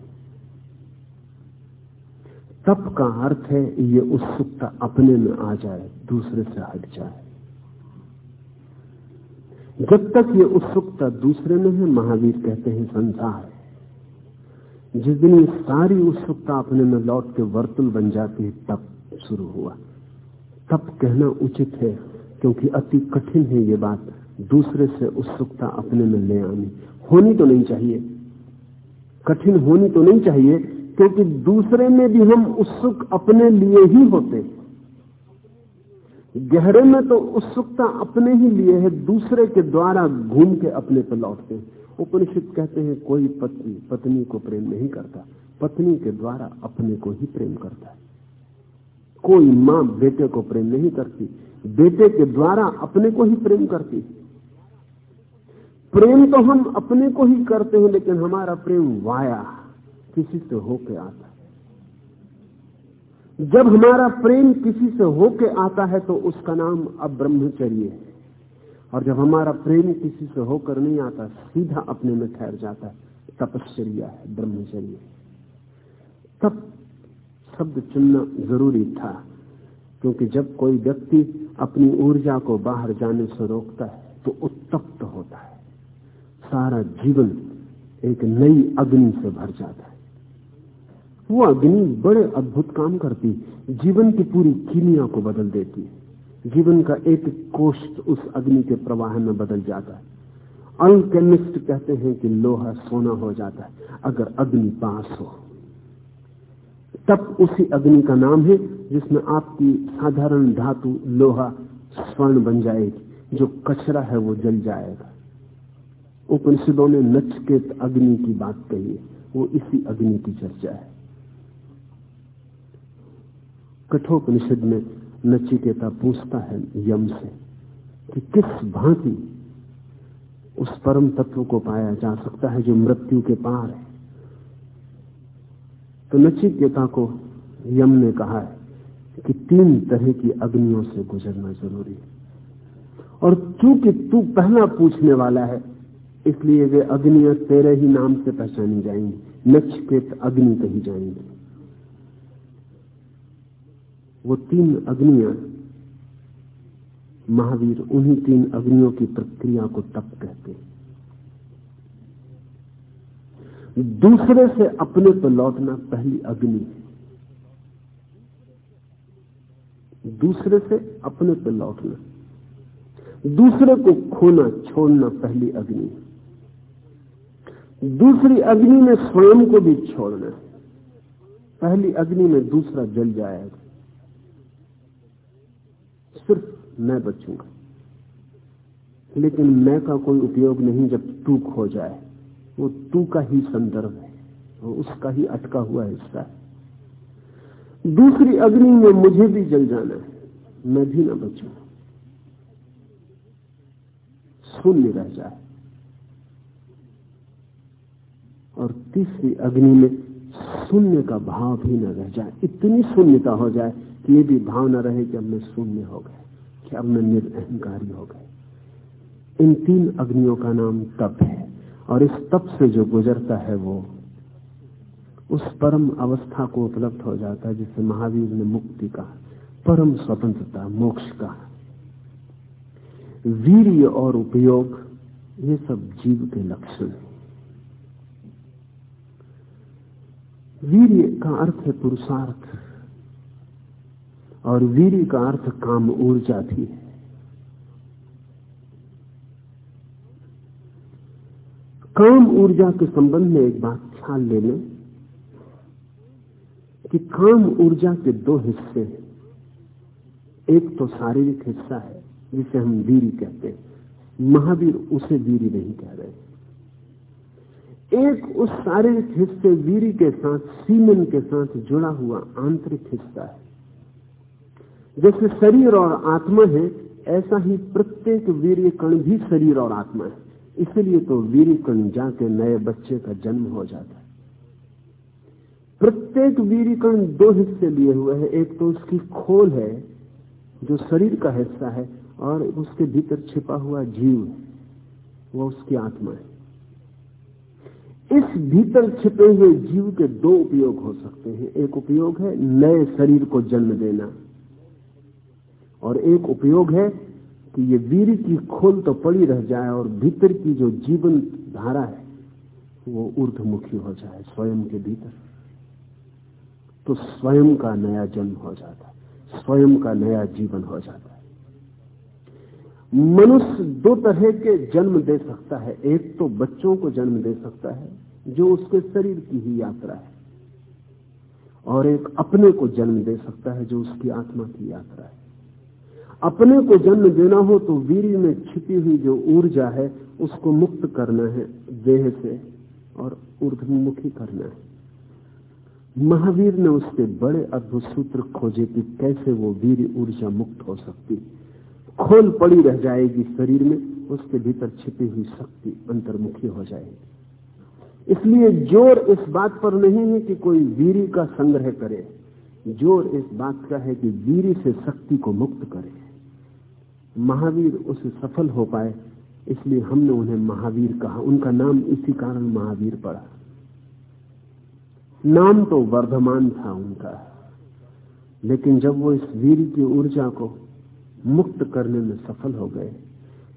तप का अर्थ है, ये उत्सुकता अपने में आ जाए, दूसरे से हट जाए। जब तक ये उत्सुकता दूसरे में है, महावीर कहते हैं संसार है। जिस दिन ये सारी उत्सुकता अपने में लौट के वर्तुल बन जाती है, तब शुरू हुआ। तब कहना उचित है, क्योंकि अति कठिन है ये बात। दूसरे से उत्सुकता अपने में ले आनी। होनी तो नहीं चाहिए। कठिन होनी तो नहीं चाहिए, क्योंकि दूसरे में भी हम उत्सुक अपने लिए ही होते। गहरे में तो उत्सुकता अपने ही लिए है, दूसरे के द्वारा घूम के अपने पर लौटते हैं। उपनिषद कहते हैं, कोई पत्नी पत्नी को प्रेम नहीं करता। पत्नी के द्वारा अपने को ही प्रेम करता है। कोई माँ बेटे को प्रेम नहीं करती। बेटे के द्वारा अपने को ही प्रेम करती प्रेम तो हम अपने को ही करते हैं, लेकिन हमारा प्रेम वाया, किसी से होके आता जब हमारा प्रेम किसी से होके आता है तो उसका नाम अब ब्रह्मचर्य है। और जब हमारा प्रेम किसी से होकर नहीं आता, सीधा अपने में ठहर जाता है। तपश्चर्या है, ब्रह्मचर्य तब शब्द चुनना ज़रूरी था, क्योंकि जब कोई व्यक्ति अपनी ऊर्जा को बाहर जाने से रोकता है तो उत्तप्त होता है। सारा जीवन एक नई अग्नि से भर जाता है। वो अग्नि बड़े अद्भुत काम करती, जीवन की पूरी कीमिया को बदल देती। है जीवन का एक कोष उस अग्नि के प्रवाह में बदल जाता है। अल्केमिस्ट कहते हैं कि लोहा सोना हो जाता है, अगर अग्नि पास हो। तब उसी अग्नि का नाम है, जिसमें आपकी साधारण धातु लोहा स्वर्ण बन जाएगी, जो कचरा है वो जल जाएगा। उपनिषदों ने नचकेत अग्नि की बात कही है, वो इसी अग्नि की चर्चा है। कठोपनिषद में नचिकेता पूछता है यम से कि किस भांति उस परम तत्व को पाया जा सकता है जो मृत्यु के पार है? तो नचिकेता को यम ने कहा है कि तीन तरह की अग्नियों से गुजरना ज़रूरी है। और क्योंकि तू पहला पूछने वाला है, इसलिए वे अग्नियाँ तेरे ही नाम से पहचानी जाएँगी। नक्षकेत अग्नि कही जाएँगी। वो तीन अग्नियाँ, महावीर उन्हीं तीन अग्नियों की प्रक्रिया को तप कहते हैं। दूसरे से अपने पर लौटना पहली अग्नि है। दूसरे से अपने पर लौटना, दूसरे को खोना, छोड़ना पहली अग्नि दूसरी अग्नि में स्वयं को भी छोड़ना पहली अग्नि में दूसरा जल जाएगा। सिर्फ़ मैं बचूँगा। लेकिन मैं का कोई उपयोग नहीं जब तू खो जाए। वो तू का ही संदर्भ है, वो उसका ही अटका हुआ हिस्सा है। दूसरी अग्नि में मुझे भी जल जाना है, मैं भी ना बचू। शून्य रह जाए। और तीसरी अग्नि में शून्य का भाव भी न रह जाए। इतनी शून्यता हो जाए कि ये भी भावना रहे कि अब मैं शून्य हो गए कि अब मैं निरअहकारी हो गए इन तीन अग्नियों का नाम तप है, और इस तप से जो गुजरता है वो उस परम अवस्था को उपलब्ध हो जाता है, जिसे महावीर ने मुक्ति कहा, परम स्वतंत्रता, मोक्ष का वीर्य और उपयोग, ये सब जीव के लक्षण है। वीर्य का अर्थ है पुरुषार्थ। और वीर्य का अर्थ काम ऊर्जा है काम ऊर्जा के संबंध में एक बात ख्याल ले लें कि काम ऊर्जा के दो हिस्से हैं। एक तो शारीरिक हिस्सा है, जिसे हम वीरी कहते हैं। महावीर उसे वीरी नहीं कह रहे एक उस शारीरिक हिस्से वीरी के साथ, सीमन के साथ जुड़ा हुआ आंतरिक हिस्सा है। जैसे शरीर और आत्मा है, ऐसा ही प्रत्येक वीर कण भी शरीर और आत्मा है। इसलिए तो वीर कण जाके नए बच्चे का जन्म हो जाता है। प्रत्येक वीर कण दो हिस्से लिए हुए है। एक तो उसकी खोल है, जो शरीर का हिस्सा है, और उसके भीतर छिपा हुआ जीव वो उसकी आत्मा है। इस भीतर छिपे हुए जीव के दो उपयोग हो सकते हैं। एक उपयोग है नए शरीर को जन्म देना। और एक उपयोग है कि ये वीर की खोल तो पड़ी रह जाए और भीतर की जो जीवन धारा है, वो ऊर्धमुखी हो जाए, स्वयं के भीतर। तो स्वयं का नया जन्म हो जाता है, स्वयं का नया जीवन हो जाता है। मनुष्य दो तरह के जन्म दे सकता है। एक तो बच्चों को जन्म दे सकता है, जो उसके शरीर की ही यात्रा है। और एक अपने को जन्म दे सकता है, जो उसकी आत्मा की यात्रा है। अपने को जन्म देना हो तो वीर में छिपी हुई जो ऊर्जा है, उसको मुक्त करना है, देह से और ऊर्धमुखी करना है। महावीर ने उसके बड़े अद्भुत सूत्र खोजे कि कैसे वो वीर ऊर्जा मुक्त हो सकती। खोल पड़ी रह जाएगी शरीर में, उसके भीतर छिपी हुई शक्ति अंतर्मुखी हो जाएगी। इसलिए ज़ोर इस बात पर नहीं है कि कोई वीरी का संग्रह करे। ज़ोर इस बात का है कि वीरी से शक्ति को मुक्त करे। महावीर उसे सफल हो पाए, इसलिए हमने उन्हें महावीर कहा। उनका नाम इसी कारण महावीर पड़ा। नाम तो वर्धमान था उनका, लेकिन जब वो इस वीर की ऊर्जा को मुक्त करने में सफल हो गए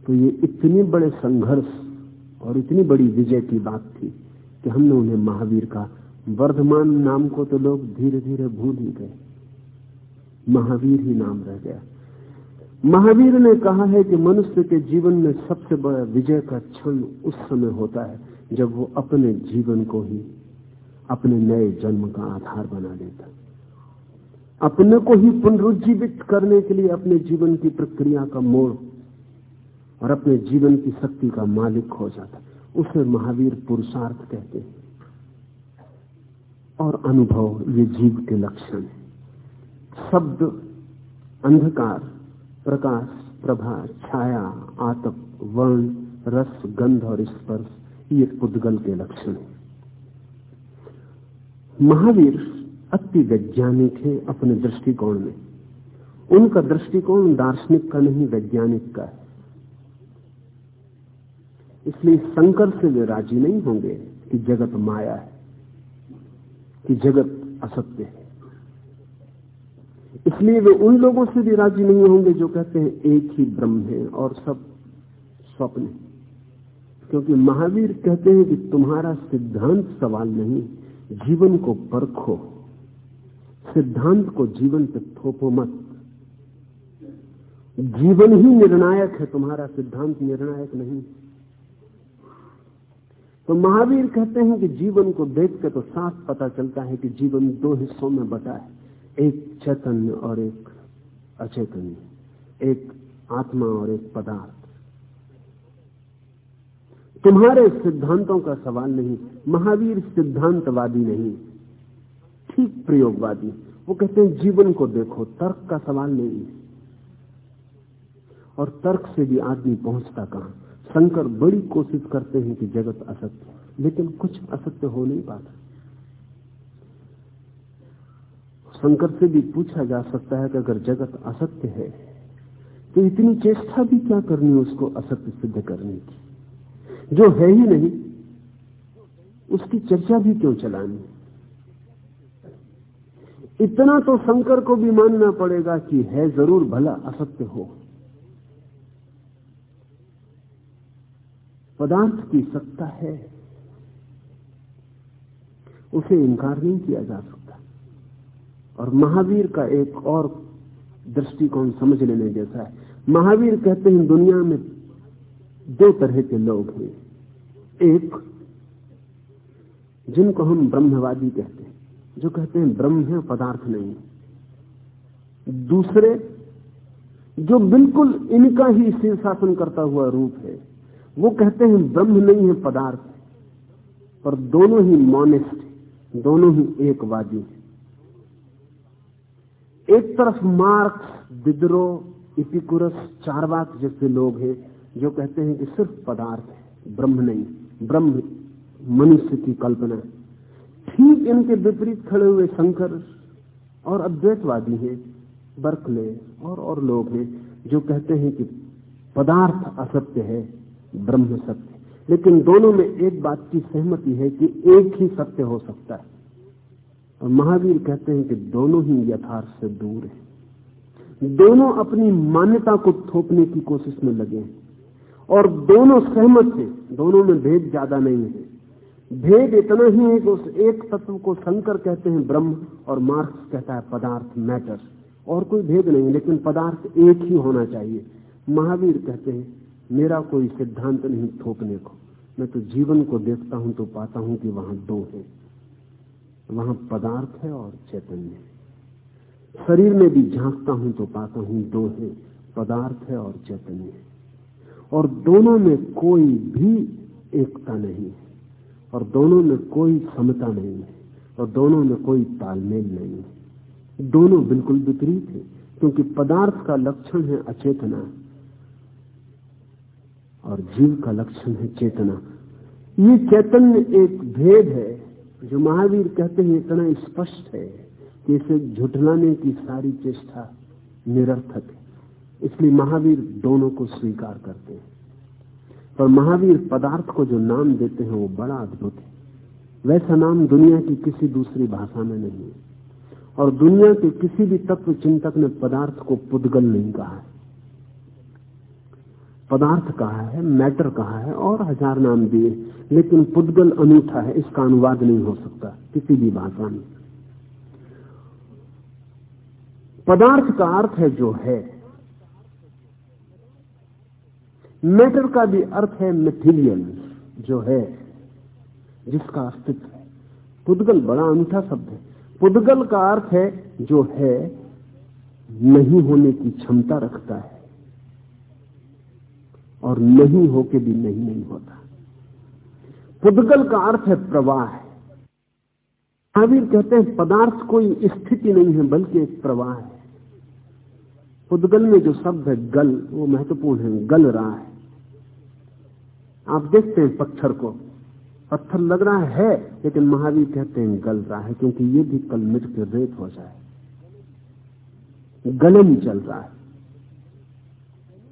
तो ये इतने बड़े संघर्ष और इतनी बड़ी विजय की बात थी कि हमने उन्हें महावीर कहा वर्धमान नाम को तो लोग धीरे धीरे भूल ही गए। महावीर ही नाम रह गया। महावीर ने कहा है कि मनुष्य के जीवन में सबसे बड़ा विजय का क्षण उस समय होता है जब वो अपने जीवन को ही, अपने नए जन्म का आधार बना लेता अपने को ही पुनरुज्जीवित करने के लिए अपने जीवन की प्रक्रिया का मोड़ और अपने जीवन की शक्ति का मालिक हो जाता उसे महावीर पुरुषार्थ कहते हैं। और अनुभव, ये जीव के लक्षण है। शब्द, अंधकार प्रकाश, प्रभा, छाया, आतप, वर्ण, रस, गंध और स्पर्श, ये पुद्गल के लक्षण है। महावीर अति वैज्ञानिक है अपने दृष्टिकोण में। उनका दृष्टिकोण दार्शनिक का नहीं, वैज्ञानिक का है। इसलिए शंकर से वे राज़ी नहीं होंगे कि जगत माया है, कि जगत असत्य है। इसलिए वे उन लोगों से भी राज़ी नहीं होंगे जो कहते हैं एक ही ब्रह्म है और सब स्वप्न क्योंकि महावीर कहते हैं कि तुम्हारा सिद्धांत सवाल नहीं, जीवन को परखो। सिद्धांत को जीवन पे थोपो मत। जीवन ही निर्णायक है, तुम्हारा सिद्धांत निर्णायक नहीं। तो महावीर कहते हैं कि जीवन को देख के तो साफ़ पता चलता है कि जीवन दो हिस्सों में बटा है। एक चैतन्य और एक अचैतन्य एक आत्मा और एक पदार्थ। तुम्हारे सिद्धांतों का सवाल नहीं, महावीर सिद्धांतवादी नहीं, ठीक प्रयोगवादी। वो कहते हैं, जीवन को देखो, तर्क का सवाल नहीं। और तर्क से भी आदमी पहुँचता कहाँ? शंकर बड़ी कोशिश करते हैं कि जगत असत्य, लेकिन कुछ असत्य हो नहीं पाता। शंकर से भी पूछा जा सकता है कि अगर जगत असत्य है तो इतनी चेष्टा भी क्या करनी है उसको असत्य सिद्ध करने की? जो है ही नहीं, उसकी चर्चा भी क्यों चलानी इतना तो शंकर को भी मानना पड़ेगा कि है ज़रूर भला असत्य हो। पदार्थ की सत्ता है, उसे इनकार नहीं किया जा सकता। और महावीर का एक और दृष्टिकोण समझ लेने जैसा है। महावीर कहते हैं, दुनिया में दो तरह के लोग हैं। एक, जिनको हम ब्रह्मवादी कहते हैं, जो कहते हैं, ब्रह्म है पदार्थ नहीं। दूसरे, जो बिल्कुल इनका ही शीर्षासन करता हुआ रूप है, वो कहते हैं, ब्रह्म नहीं है, पदार्थ पर दोनों ही मॉनेस्ट, दोनों ही एकवादी एक तरफ़ मार्क्स विद्रोह इपिकुरस, चारवाक जैसे लोग हैं, जो कहते हैं कि सिर्फ़ पदार्थ ब्रह्म नहीं, ब्रह्म मनुष्य की कल्पना ठीक इनके विपरीत खड़े हुए शंकर और अद्वैतवादी हैं, बर्कले और और लोग हैं, जो कहते हैं कि पदार्थ असत्य है, ब्रह्म सत्य लेकिन दोनों में एक बात की सहमति है कि एक ही सत्य हो सकता है। और महावीर कहते हैं कि दोनों ही यथार्थ से दूर हैं। दोनों अपनी मान्यता को थोपने की कोशिश में लगे हैं। और दोनों सहमत थे दोनों में भेद ज़्यादा नहीं है। भेद इतना ही है कि उस एक तत्व को शंकर कहते हैं ब्रह्म और मार्क्स कहता है पदार्थ मैटर। और कोई भेद नहीं लेकिन पदार्थ एक ही होना चाहिए। महावीर कहते हैं, मेरा कोई सिद्धांत नहीं थोपने को। मैं तो जीवन को देखता हूँ तो पाता हूँ कि वहाँ दो है। वहाँ पदार्थ है और चैतन्य शरीर में भी झांकता हूँ तो पाता हूँ दो है पदार्थ है और चैतन्य है। और दोनों में कोई भी एकता नहीं है। और दोनों में कोई समता नहीं है। और दोनों में कोई तालमेल नहीं है। दोनों बिल्कुल विपरीत है, क्योंकि पदार्थ का लक्षण है अचेतना और जीव का लक्षण है चेतना। ये चैतन्य एक भेद है। जो महावीर कहते हैं, इतना स्पष्ट है कि इसे झुठलाने की सारी चेष्टा निरर्थक है। इसलिए महावीर दोनों को स्वीकार करते हैं। पर महावीर पदार्थ को जो नाम देते हैं, वो बड़ा अद्भुत है। वैसा नाम दुनिया की किसी दूसरी भाषा में नहीं है। और दुनिया के किसी भी तत्व चिंतक ने पदार्थ को पुद्गल नहीं कहा है। पदार्थ कहा है, मैटर कहा है और हज़ार नाम दिए, लेकिन पुद्गल अनूठा है, इसका अनुवाद नहीं हो सकता, किसी भी भाषा में। पदार्थ का अर्थ है जो है, मैटर का भी अर्थ है मेटीरियल जो है, जिसका अस्तित्व पुद्गल बड़ा अनूठा शब्द है। पुद्गल का अर्थ है जो है, नहीं होने की क्षमता रखता है। और नहीं होके भी नहीं नहीं होता। पुद्गल का अर्थ है प्रवाह महावीर कहते हैं, पदार्थ कोई स्थिति नहीं है, बल्कि एक प्रवाह है। पुद्गल में जो शब्द है गल, वो महत्वपूर्ण है। गल रहा है। आप देखते हैं पत्थर को। पत्थर लग रहा है, लेकिन महावीर कहते हैं गल रहा है, क्योंकि ये भी कल मिट के रेत हो जाए। गलन चल रहा है।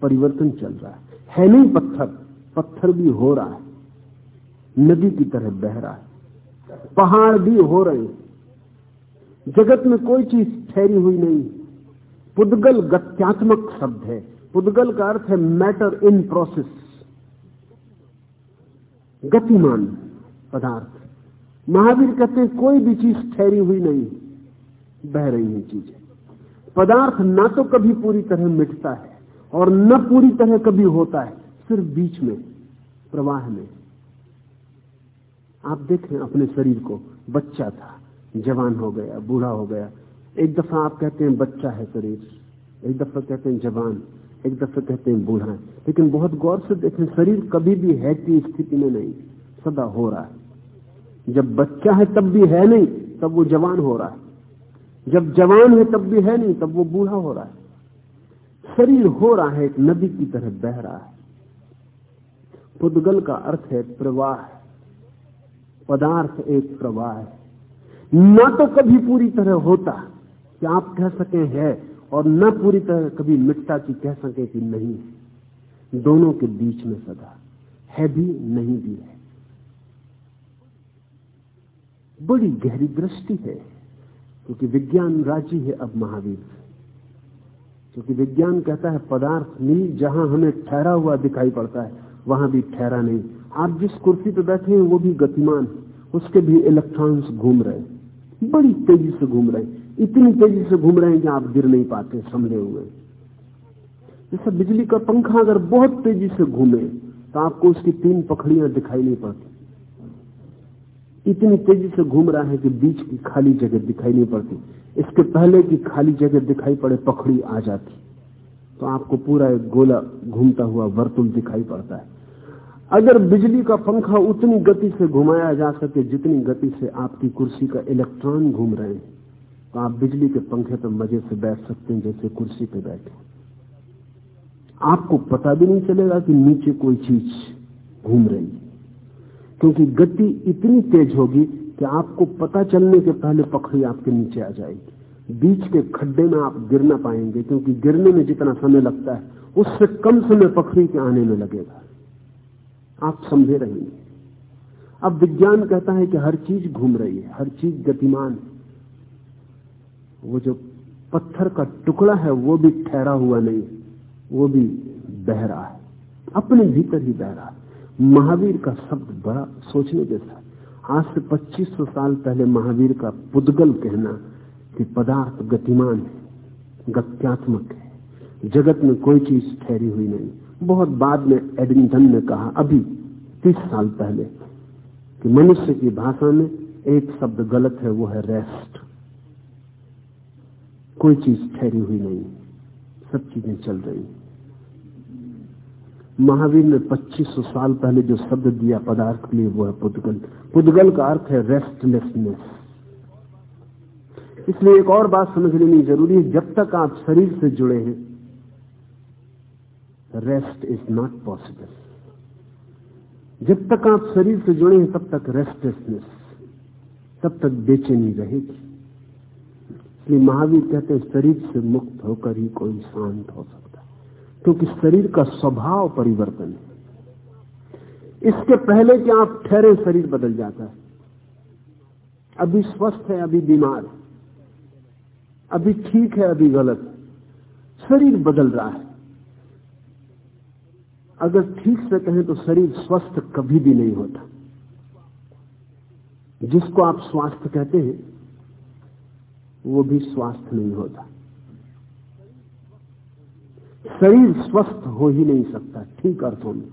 परिवर्तन चल रहा है। है नहीं पत्थर पत्थर भी हो रहा है, नदी की तरह बह रहा है, पहाड़ भी हो रहे हैं। जगत में कोई चीज़ ठहरी हुई नहीं। पुद्गल गत्यात्मक शब्द है। पुद्गल का अर्थ है मैटर इन प्रोसेस। गतिमान पदार्थ। महावीर कहते हैं, कोई भी चीज़ ठहरी हुई नहीं, बह रही है चीज़ें। पदार्थ ना तो कभी पूरी तरह मिटता है। और न पूरी तरह कभी होता है, सिर्फ़ बीच में, प्रवाह में। आप देखें अपने शरीर को, बच्चा था, जवान हो गया, बूढ़ा हो गया। एक दफ़ा आप कहते हैं बच्चा है शरीर, एक दफ़ा कहते हैं जवान, एक दफ़ा कहते हैं बूढ़ा है। लेकिन बहुत गौर से देखें, शरीर कभी भी है की स्थिति में नहीं, सदा हो रहा है। जब बच्चा है तब भी है नहीं, तब वो जवान हो रहा है। जब जवान है तब भी है नहीं, तब वो बूढ़ा हो रहा है। शरीर हो रहा है, एक नदी की तरह बह रहा है। पुद्गल का अर्थ है प्रवाह, पदार्थ एक प्रवाह है। न तो कभी पूरी तरह होता कि आप कह सके है, और न पूरी तरह कभी मिटता कि कह सके कि नहीं दोनों के बीच में सदा है भी, नहीं भी है। बड़ी गहरी दृष्टि है, क्योंकि विज्ञान राज़ी है अब महावीर क्योंकि विज्ञान कहता है पदार्थ नहीं, जहाँ हमें ठहरा हुआ दिखाई पड़ता है, वहाँ भी ठहरा नहीं। आप जिस कुर्सी पर बैठे हैं, वो भी गतिमान उसके भी इलेक्ट्रॉन्स घूम रहे बड़ी तेज़ी से घूम रहे इतनी तेज़ी से घूम रहे हैं कि आप गिर नहीं पाते, संभले हुए जैसे बिजली का पंखा अगर बहुत तेज़ी से घूमे तो आपको उसकी तीन पखड़ियाँ दिखाई नहीं पड़ती। इतनी तेज़ी से घूम रहा है कि बीच की खाली जगह दिखाई नहीं पड़ती। इसके पहले की खाली जगह दिखाई पड़े, पखड़ी आ जाती। तो आपको पूरा एक गोला घूमता हुआ वर्तुल दिखाई पड़ता है। अगर बिजली का पंखा उतनी गति से घुमाया जा सके जितनी गति से आपकी कुर्सी का इलेक्ट्रॉन घूम रहे हैं तो आप बिजली के पंखे पर मज़े से बैठ सकते हैं जैसे कुर्सी पे बैठे आपको पता भी नहीं चलेगा कि नीचे कोई चीज़ घूम रही है, क्योंकि गति इतनी तेज होगी कि आपको पता चलने के पहले पखड़ी आपके नीचे आ जाएगी। बीच के खड्डे में आप गिर ना पाएँगे, क्योंकि गिरने में जितना समय लगता है, उससे कम समय पखड़ी के आने में लगेगा। आप समझे रहेंगे अब विज्ञान कहता है कि हर चीज़ घूम रही है, हर चीज़ गतिमान वो जो पत्थर का टुकड़ा है, वो भी ठहरा हुआ नहीं, वो भी बह रहा है। अपने भीतर ही बह रहा है। महावीर का शब्द बड़ा सोचने जैसा आज से 2500 साल पहले महावीर का पुद्गल कहना कि पदार्थ गतिमान है, गत्यात्मक है। जगत में कोई चीज़ ठहरी हुई नहीं। बहुत बाद में एडिंगटन ने कहा, अभी तीस साल पहले कि मनुष्य की भाषा में एक शब्द गलत है, वो है रेस्ट कोई चीज़ ठहरी हुई नहीं। सब चीज़ें चल रही महावीर ने 2500 साल पहले जो शब्द दिया, पदार्थ के लिए वो है पुद्गल। पुद्गल का अर्थ है रेस्टलेसनेस इसलिए एक और बात समझ लेनी ज़रूरी है जब तक आप शरीर से जुड़े हैं रेस्ट इज़ नॉट पॉसिबल जब तक आप शरीर से जुड़े हैं, तब तक रेस्टलेसनेस तब तक बेचैनी रहेगी। इसलिए महावीर कहते हैं, शरीर से मुक्त होकर ही कोई शांत हो सकता क्योंकि शरीर का स्वभाव परिवर्तन है। इसके पहले कि आप ठहरे, शरीर बदल जाता है। अभी स्वस्थ है, अभी बीमार अभी ठीक है, अभी गलत शरीर बदल रहा है। अगर ठीक से कहें तो शरीर स्वस्थ कभी भी नहीं होता। जिसको आप स्वास्थ्य कहते हैं, वो भी स्वास्थ्य नहीं होता। शरीर स्वस्थ हो ही नहीं सकता, ठीक अर्थों में।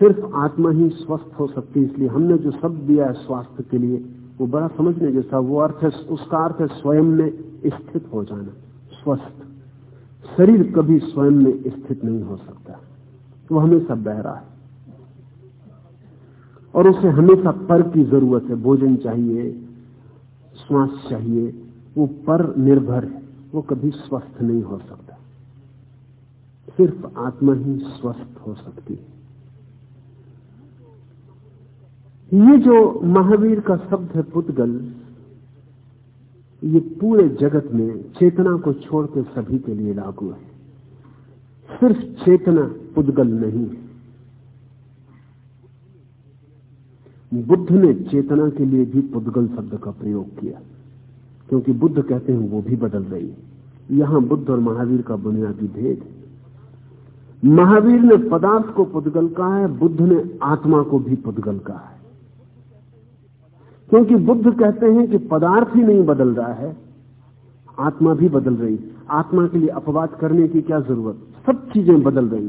सिर्फ़ आत्मा ही स्वस्थ हो सकती है इसलिए हमने जो शब्द दिया है स्वास्थ्य के लिए, वो बड़ा समझने जैसा, वो अर्थ है, उसका अर्थ है स्वयं में स्थित हो जाना, स्वस्थ। शरीर कभी स्वयं में स्थित नहीं हो सकता, वो हमेशा बह रहा है। और उसे हमेशा पर की ज़रूरत है, भोजन चाहिए श्वास चाहिए, वो पर निर्भर है। वो कभी स्वस्थ नहीं हो सकता। सिर्फ़ आत्मा ही स्वस्थ हो सकती है। ये जो महावीर का शब्द है पुतगल, ये पूरे जगत में चेतना को छोड़कर सभी के लिए लागू है। सिर्फ़ चेतना पुद्गल नहीं है। बुद्ध ने चेतना के लिए भी पुद्गल शब्द का प्रयोग किया। क्योंकि बुद्ध कहते हैं वो भी बदल रही है यहाँ बुद्ध और महावीर का बुनियादी भेद है। महावीर ने पदार्थ को पुद्गल कहा है, बुद्ध ने आत्मा को भी पुद्गल कहा है। क्योंकि बुद्ध कहते हैं कि पदार्थ ही नहीं बदल रहा है, आत्मा भी बदल रही। आत्मा के लिए अपवाद करने की क्या ज़रूरत? सब चीज़ें बदल रही।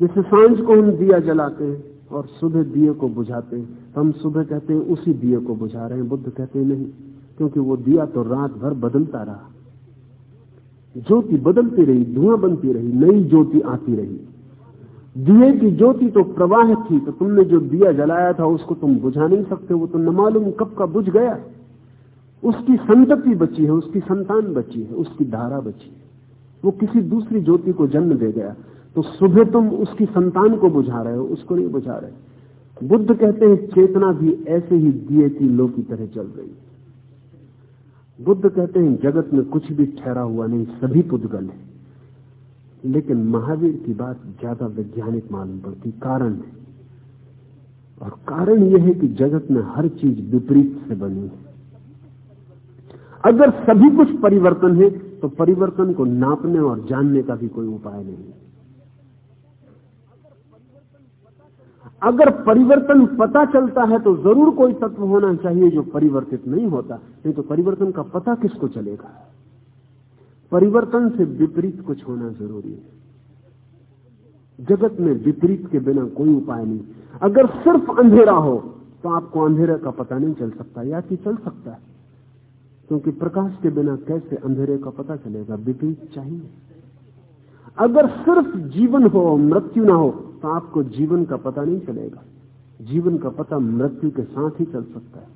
जैसे साँझ को हम दिया जलाते हैं और सुबह दिए को बुझाते हैं तो हम सुबह कहते हैं उसी दिए को बुझा रहे हैं, बुद्ध कहते हैं नहीं। क्योंकि वो दिया तो रात भर बदलता रहा। ज्योति बदलती रही, धुआँ बनती रही, नई ज्योति आती रही। दिए की ज्योति तो प्रवाह थी तो तुमने जो दिया जलाया था, उसको तुम बुझा नहीं सकते, वो तो न मालूम कब का बुझ गया। उसकी संतति बची है, उसकी संतान बची है, उसकी धारा बची है। वो किसी दूसरी ज्योति को जन्म दे गया। तो सुबह तुम उसकी संतान को बुझा रहे हो, उसको नहीं बुझा रहे। बुद्ध कहते हैं, चेतना भी ऐसे ही दिए की लो की तरह चल रही बुद्ध कहते हैं, जगत में कुछ भी ठहरा हुआ नहीं, सभी पुद्गल है। लेकिन महावीर की बात ज़्यादा वैज्ञानिक मालूम पड़ती, कारण है। और कारण यह है कि जगत में हर चीज़ विपरीत से बनी है। अगर सभी कुछ परिवर्तन है तो परिवर्तन को नापने और जानने का भी कोई उपाय नहीं है अगर परिवर्तन पता चलता है तो ज़रूर कोई तत्व होना चाहिए जो परिवर्तित नहीं होता। नहीं तो परिवर्तन का पता किसको चलेगा? परिवर्तन से विपरीत कुछ होना ज़रूरी है। जगत में विपरीत के बिना कोई उपाय नहीं। अगर सिर्फ़ अंधेरा हो तो आपको अंधेरे का पता नहीं चल सकता, या कि चल सकता है। क्योंकि प्रकाश के बिना कैसे अंधेरे का पता चलेगा? विपरीत चाहिए। अगर सिर्फ़ जीवन हो मृत्यु ना हो तो आपको जीवन का पता नहीं चलेगा। जीवन का पता मृत्यु के साथ ही चल सकता है।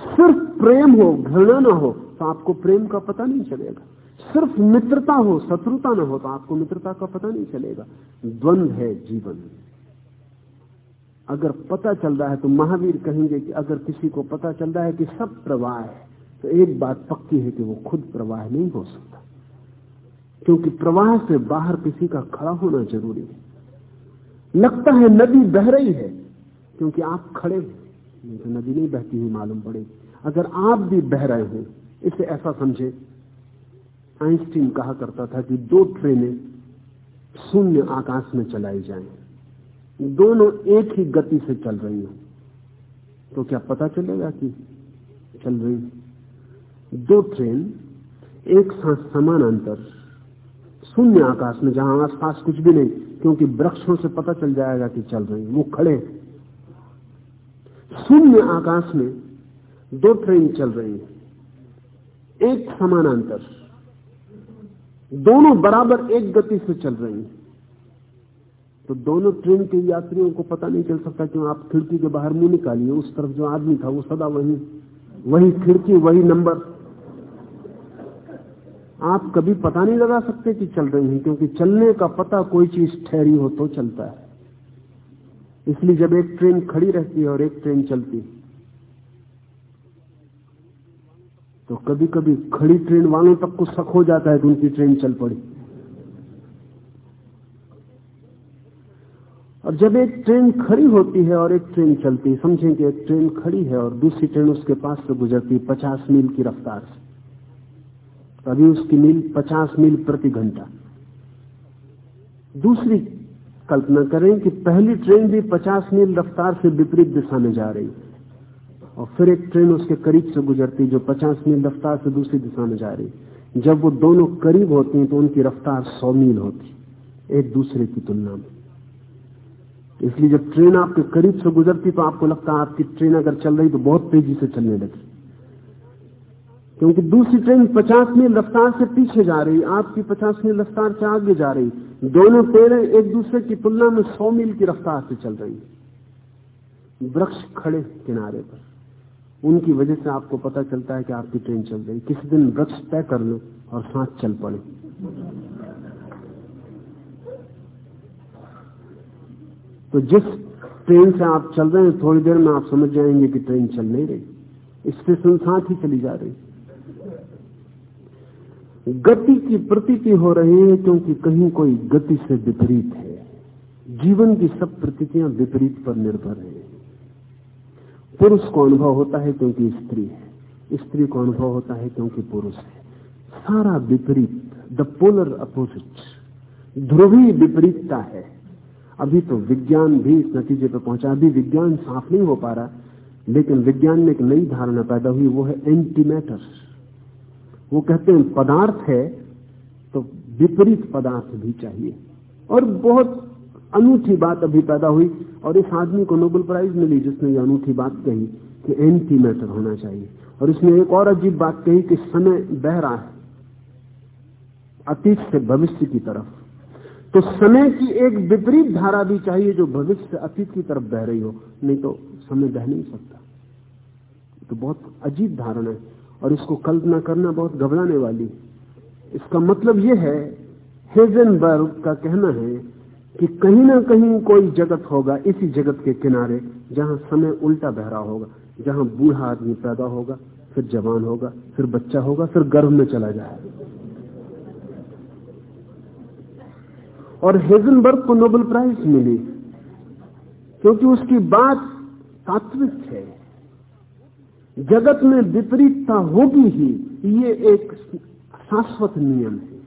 सिर्फ़ प्रेम हो, घृणा ना हो तो आपको प्रेम का पता नहीं चलेगा। सिर्फ़ मित्रता हो, शत्रुता ना हो तो आपको मित्रता का पता नहीं चलेगा। द्वंद है जीवन। अगर पता चल रहा है तो महावीर कहेंगे कि अगर किसी को पता चल रहा है कि सब प्रवाह है तो एक बात पक्की है कि वो खुद प्रवाह नहीं हो सकता। क्योंकि प्रवाह से बाहर किसी का खड़ा होना ज़रूरी है। लगता है नदी बह रही है, क्योंकि आप खड़े हैं। नहीं तो नदी नहीं बहती हुई मालूम पड़ेगी। अगर आप भी बह रहे हो, इसे ऐसा समझे। आइंस्टीन कहा करता था कि दो ट्रेनें शून्य आकाश में चलाई जाएँ। दोनों एक ही गति से चल रही हो। तो क्या पता चलेगा कि चल रही दो ट्रेन एक साथ समानांतर शून्य आकाश में, जहाँ आसपास कुछ भी नहीं, क्योंकि वृक्षों से पता चल जाएगा कि चल रही वो खड़े शून्य आकाश में दो ट्रेन चल रही है। एक समानांतर, दोनों बराबर एक गति से चल रही है। तो दोनों ट्रेन के यात्रियों को पता नहीं चल सकता क्यों आप खिड़की के बाहर मुँह निकालिए, उस तरफ़ जो आदमी था वो सदा वही वही खिड़की, वही नंबर आप कभी पता नहीं लगा सकते कि चल रही हैं, क्योंकि चलने का पता कोई चीज़ ठहरी हो तो चलता है। इसलिए जब एक ट्रेन खड़ी रहती है और एक ट्रेन चलती तो कभी कभी खड़ी ट्रेन वालों तक को शक हो जाता है कि उनकी ट्रेन चल पड़ी। और जब एक ट्रेन खड़ी होती है और एक ट्रेन चलती है, समझें कि एक ट्रेन खड़ी है और दूसरी ट्रेन उसके पास से गुजरती है, पचास मील की रफ्तार से। अभी उसकी मील पचास मील प्रति घंटा। दूसरी कल्पना करें कि पहली ट्रेन भी 50 मील रफ्तार से विपरीत दिशा में जा रही और फिर एक ट्रेन उसके करीब से गुजरती जो 50 मील रफ्तार से दूसरी दिशा में जा रही जब वो दोनों करीब होती हैं तो उनकी रफ्तार 100 मील होती एक दूसरे की तुलना में। इसलिए जब ट्रेन आपके करीब से गुजरती तो आपको लगता है आपकी ट्रेन अगर चल रही तो बहुत तेज़ी से चलने लगी। क्योंकि दूसरी ट्रेन 50 मील रफ्तार से पीछे जा रही, आपकी 50 मील रफ्तार से आगे जा रही। दोनों ट्रेनें एक दूसरे की तुलना में 100 मील की रफ्तार से चल रही वृक्ष खड़े किनारे पर। उनकी वजह से आपको पता चलता है कि आपकी ट्रेन चल रही। किसी दिन वृक्ष तय कर लो और साथ चल पड़े। तो जिस ट्रेन से आप चल रहे हैं, थोड़ी देर में आप समझ जाएँगे कि ट्रेन चल नहीं रही। स्टेशन साथ ही चली जा रही। गति की प्रतीति हो रही है क्योंकि कहीं कोई गति से विपरीत है। जीवन की सब प्रतीतियाँ विपरीत पर निर्भर है। पुरुष को अनुभव होता है क्योंकि स्त्री है। स्त्री को अनुभव होता है क्योंकि पुरुष है। सारा विपरीत द पोलर अपोजिट ध्रुवी विपरीतता है। अभी तो विज्ञान भी इस नतीजे पर पहुँचा। अभी विज्ञान साफ़ नहीं हो पा रहा, लेकिन विज्ञान में एक नई धारणा पैदा हुई, वो है एंटी मैटर वो कहते हैं, पदार्थ है तो विपरीत पदार्थ भी चाहिए। और बहुत अनूठी बात अभी पैदा हुई, और इस आदमी को नोबेल प्राइज मिली जिसने ये अनूठी बात कही कि एंटी मैटर होना चाहिए। और इसने एक और अजीब बात कही कि समय बह रहा है, अतीत से भविष्य की तरफ़। तो समय की एक विपरीत धारा भी चाहिए जो भविष्य से अतीत की तरफ़ बह रही हो, नहीं तो समय बह नहीं सकता। तो बहुत अजीब धारणा है। और इसको कल्पना करना बहुत घबराने वाली। इसका मतलब यह है हेजनबर्ग का कहना है कि कहीं ना कहीं कोई जगत होगा इसी जगत के किनारे जहाँ समय उल्टा बह रहा होगा, जहाँ बूढ़ा आदमी पैदा होगा, फिर जवान होगा, फिर बच्चा होगा, फिर गर्भ में चला जाएगा। और हेजनबर्ग को नोबेल प्राइज मिली, क्योंकि उसकी बात तात्विक है। जगत में विपरीतता होगी ही, ये एक शाश्वत नियम है।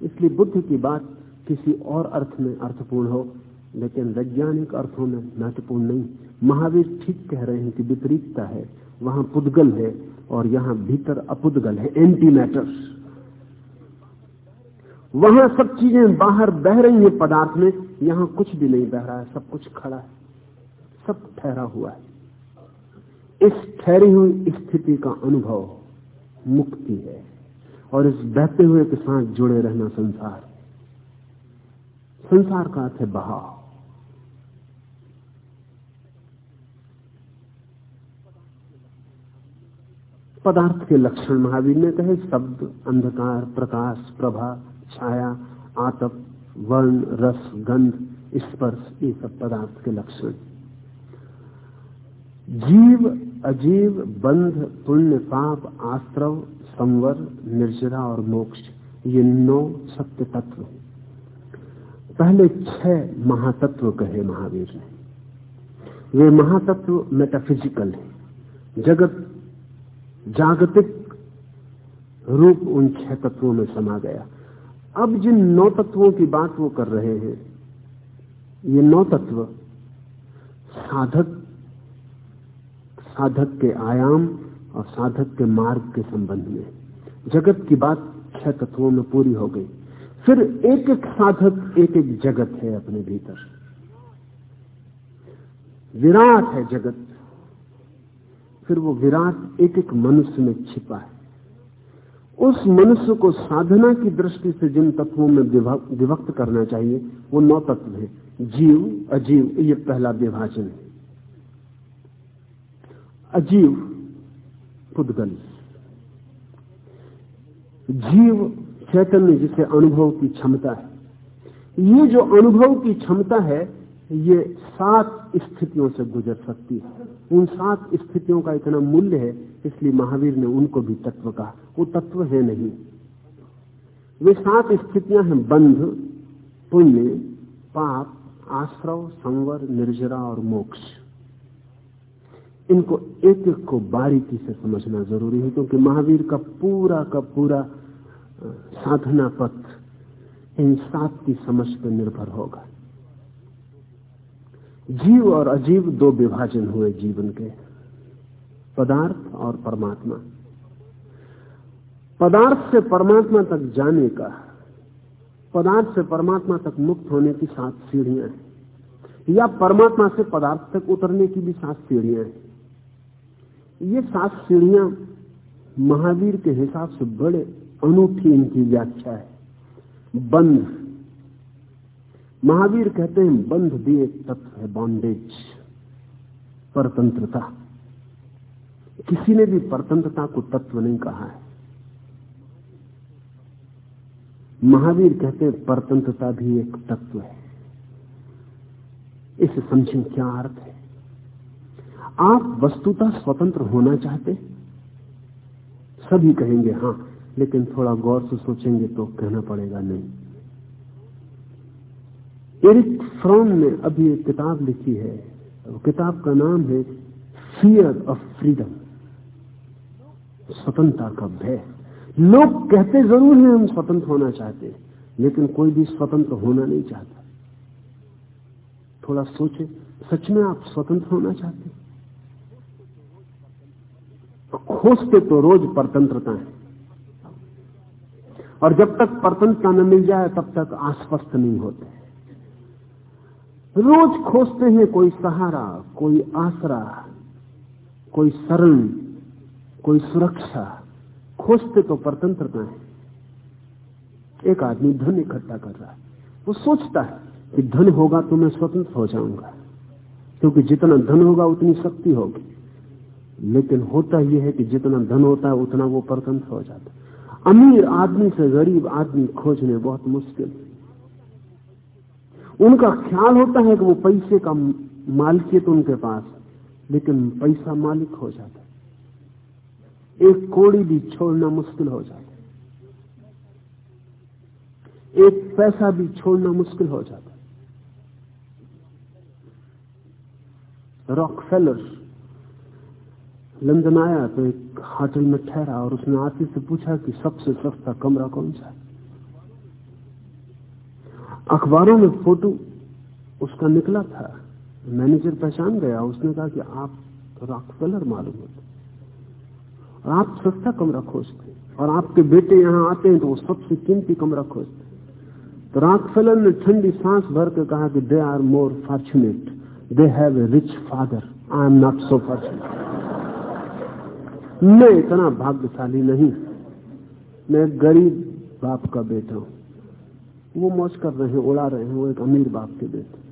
इसलिए बुद्ध की बात किसी और अर्थ में अर्थपूर्ण हो, लेकिन वैज्ञानिक अर्थों में महत्वपूर्ण नहीं। महावीर ठीक कह रहे हैं कि विपरीतता है, वहाँ पुद्गल है, और यहाँ भीतर अपुद्गल है एंटी मैटर वहाँ सब चीज़ें बाहर बह रही हैं पदार्थ में, यहाँ कुछ भी नहीं बह रहा है, सब कुछ खड़ा है, सब ठहरा हुआ है। इस ठहरी हुई स्थिति का अनुभव मुक्ति है और इस बहते हुए के साथ जुड़े रहना संसार। संसार का अर्थ है बहाव। पदार्थ के लक्षण महावीर ने कहे, शब्द, अंधकार, प्रकाश, प्रभा, छाया, आतप, वर्ण, रस, गंध, स्पर्श, ये सब पदार्थ के लक्षण। जीव, अजीव, बंध, पुण्य, पाप आश्रव संवर, निर्जरा और मोक्ष, ये नौ सत्य तत्व। पहले छह महातत्व कहे महावीर ने। वे महातत्व मेटाफिजिकल है। जगत जागतिक रूप उन छह तत्वों में समा गया। अब जिन नौ तत्वों की बात वो कर रहे हैं, ये नौ तत्व साधक साधक के आयाम और साधक के मार्ग के संबंध में। जगत की बात छह तत्वों में पूरी हो गई। फिर एक एक साधक एक एक जगत है अपने भीतर। विराट है जगत। फिर वो विराट एक एक मनुष्य में छिपा है। उस मनुष्य को साधना की दृष्टि से जिन तत्वों में विभक्त करना चाहिए, वो नौ तत्व है। जीव, अजीव, ये पहला विभाजन है। अजीव पुद्गल। जीव चैतन्य जिसे अनुभव की क्षमता है। ये जो अनुभव की क्षमता है, ये सात स्थितियों से गुजर सकती है। उन सात स्थितियों का इतना मूल्य है, इसलिए महावीर ने उनको भी तत्व कहा। वो तत्व है नहीं। वे सात स्थितियाँ हैं, बंध, पुण्य, पाप, आश्रव, संवर, निर्जरा और मोक्ष। इनको एक एक को बारीकी से समझना ज़रूरी है, क्योंकि महावीर का पूरा का पूरा साधना पथ इन सात की समझ पर निर्भर होगा। जीव और अजीव दो विभाजन हुए जीवन के, पदार्थ और परमात्मा। पदार्थ से परमात्मा तक जाने का, पदार्थ से परमात्मा तक मुक्त होने की सात सीढ़ियाँ हैं, या परमात्मा से पदार्थ तक उतरने की भी सात सीढ़ियाँ हैं। ये सात सीढ़ियाँ महावीर के हिसाब से बड़े अनूठी इनकी व्याख्या है। बंध। महावीर कहते हैं, बंध भी एक तत्व है बॉन्डेज परतंत्रता। किसी ने भी परतंत्रता को तत्व नहीं कहा है। महावीर कहते हैं, परतंत्रता भी एक तत्व है। इसे समझें क्या अर्थ है। आप वस्तुतः स्वतंत्र होना चाहते सभी कहेंगे, हाँ, लेकिन थोड़ा गौर से सोचेंगे तो कहना पड़ेगा नहीं. एरिक फ्रॉम ने अभी एक किताब लिखी है। किताब का नाम है फियर ऑफ़ फ्रीडम स्वतंत्रता का भय। लोग कहते ज़रूर हैं हम स्वतंत्र होना चाहते हैं, लेकिन कोई भी स्वतंत्र होना नहीं चाहता। थोड़ा सोचे, सच में आप स्वतंत्र होना चाहते खोजते तो रोज परतंत्रता है। और जब तक परतंत्रता न मिल जाए, तब तक आश्वस्त नहीं होते। रोज खोजते हैं कोई सहारा, कोई आसरा, कोई शरण, कोई सुरक्षा। खोजते तो परतंत्रता है। एक आदमी धन इकट्ठा कर रहा है। वो सोचता है कि धन होगा तो मैं स्वतंत्र हो जाऊँगा, क्योंकि जितना धन होगा, उतनी शक्ति होगी। लेकिन होता यह है कि जितना धन होता है, उतना वो परतंत्र हो जाता है। अमीर आदमी से गरीब आदमी खोजने बहुत मुश्किल उनका ख्याल होता है कि वो पैसे का मालिकियत उनके पास लेकिन पैसा मालिक हो जाता है। एक कोड़ी भी छोड़ना मुश्किल हो जाता है। एक पैसा भी छोड़ना मुश्किल हो जाता रॉक फेलर लंदन आया तो एक होटल में ठहरा और उसने आते से पूछा कि सबसे सस्ता कमरा कौन सा है? अखबारों में फ़ोटो उसका निकला था। मैनेजर पहचान गया। उसने कहा कि आप रॉक फेलर मालूम होते। आप सस्ता कमरा खोजते। और आपके बेटे यहाँ आते हैं तो वो सबसे कीमती कमरा खोजते। तो रॉक फेलर ने ठंडी सांस भर के कहा कि they are more fortunate they have a rich father I am not so fortunate मैं इतना भाग्यशाली नहीं। मैं गरीब बाप का बेटा हूँ। वो मौज कर रहे हैं, उड़ा रहे हैं, वो एक अमीर बाप के बेटे।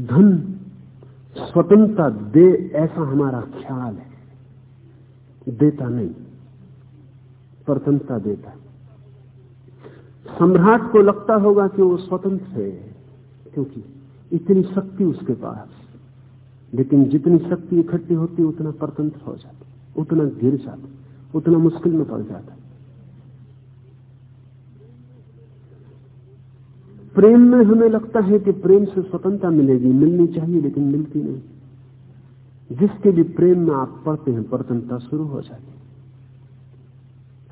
धन, स्वतंत्रता दे ऐसा हमारा ख्याल है। देता नहीं स्वतंत्रता देता सम्राट को लगता होगा कि वो स्वतंत्र है। क्योंकि इतनी शक्ति उसके पास। लेकिन जितनी शक्ति इकट्ठी होती, उतना परतंत्र हो जाता, उतना गिर जाता, उतना मुश्किल में पड़ जाता। प्रेम में हमें लगता है कि प्रेम से स्वतंत्रता मिलेगी, मिलनी चाहिए, लेकिन मिलती नहीं। जिसके भी प्रेम में आप पढ़ते हैं, परतंत्रता शुरू हो जाती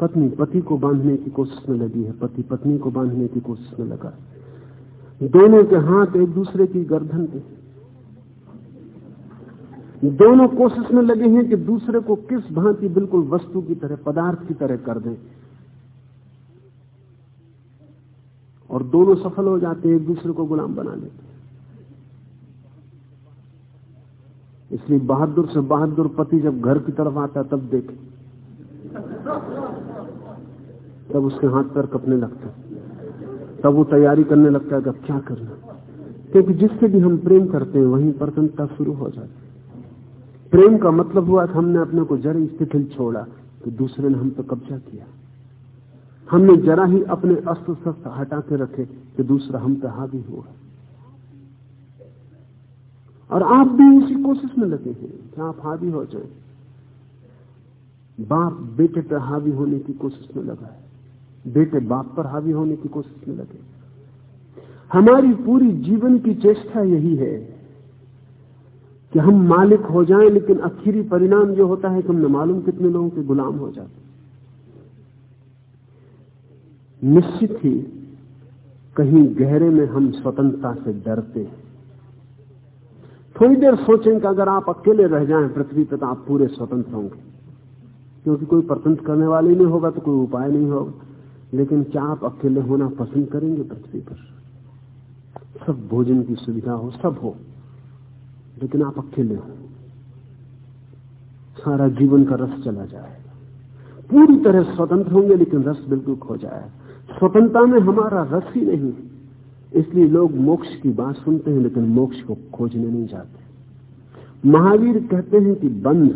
पत्नी, पति को बांधने की कोशिश में लगी है, पति, पत्नी को बांधने की कोशिश में लगा दोनों के हाथ एक दूसरे की गर्दन पे दोनों कोशिश में लगे हैं कि दूसरे को किस भांति बिल्कुल वस्तु की तरह, पदार्थ की तरह कर दें। और दोनों सफल हो जाते हैं, एक दूसरे को गुलाम बना लेते हैं। इसलिए बहादुर से बहादुर पति जब घर की तरफ़ आता तब देखे। तब उसके हाथ पैर कपने लगते तब वो तैयारी करने लगता है कि क्या करना? क्योंकि जिससे भी हम प्रेम करते हैं, वहीं प्रसन्नता शुरू हो जाती है। प्रेम का मतलब हुआ कि हमने अपने को जरा स्थिति छोड़ा तो दूसरे ने हम पर कब्जा किया। हमने जरा ही अपने अस्त्र शस्त्र हटा के रखे कि दूसरा हम पर हावी हुआ। और आप भी उसी कोशिश में लगे हैं कि आप हावी हो जाए। बाप बेटे पर हावी होने की कोशिश में लगा है। बेटे बाप पर हावी होने की कोशिश में लगे। हमारी पूरी जीवन की चेष्टा यही है कि हम मालिक हो जाएँ, लेकिन आखिरी परिणाम जो होता है कि हम न मालूम कितने लोगों के गुलाम हो जाते निश्चित ही कहीं गहरे में हम स्वतंत्रता से डरते हैं। थोड़ी देर सोचें कि अगर आप अकेले रह जाएँ, पृथ्वी पर तो आप पूरे स्वतंत्र होंगे। क्योंकि कोई प्रतंत्र करने वाले नहीं होगा तो कोई उपाय नहीं होगा। लेकिन क्या आप अकेले होना पसंद करेंगे पृथ्वी पर? सब भोजन की सुविधा हो, सब हो, लेकिन आप अकेले हो। सारा जीवन का रस चला जाएगा पूरी तरह स्वतंत्र होंगे, लेकिन रस बिल्कुल खो जाएगा स्वतंत्रता में हमारा रस ही नहीं। इसलिए लोग मोक्ष की बात सुनते हैं, लेकिन मोक्ष को खोजने नहीं जाते। महावीर कहते हैं कि बंध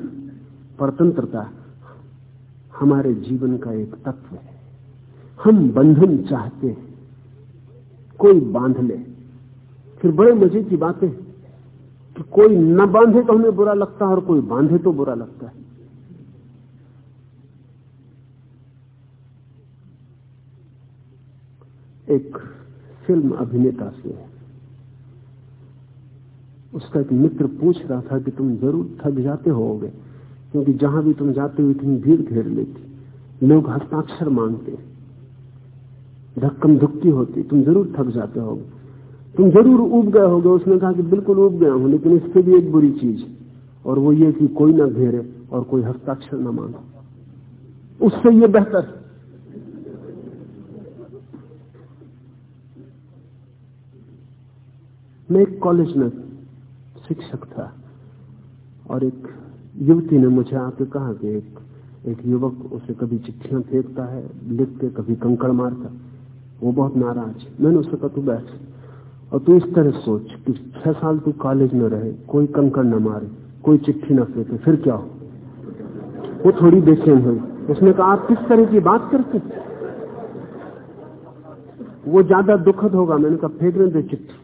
परतंत्रता हमारे जीवन का एक तत्व है। हम बंधन चाहते हैं। कोई बाँध ले। फिर बड़े मज़े की बातें। कि कोई न बांधे तो हमें बुरा लगता है और कोई बांधे तो बुरा लगता है। एक फ़िल्म अभिनेता से उसका एक मित्र पूछ रहा था कि तुम ज़रूर थक जाते होगे, क्योंकि जहाँ भी तुम जाते हो इतनी भीड़ घेर लेती। लोग हस्ताक्षर मांगते। धक्कम धुक्की होती, तुम ज़रूर थक जाते हो तुम ज़रूर उब गए होगे, उसने कहा कि बिल्कुल उब गया हूँ, लेकिन इससे भी एक बुरी चीज़, और वो ये कि कोई ना घेरे और कोई हस्ताक्षर ना मांगे। उससे ये बेहतर। मैं एक कॉलेज में शिक्षक था, और एक युवती ने मुझे आके कहा कि एक एक युवक उसे कभी चिट्ठियाँ फेंकता है लिख के कभी कंकड़ मारता वो बहुत नाराज़ है। मैंने उससे कहा, तू बैठ। और तू इस तरह सोच कि छह साल तू कॉलेज में रहे, कोई कंकड़ न मारे, कोई चिट्ठी न फेंके, फिर क्या हो? वो थोड़ी बेचैन हुई। उसने कहा, आप किस तरह की बात करते वो ज़्यादा दुखद होगा। मैंने कहा फेंकने दे चिट्ठी।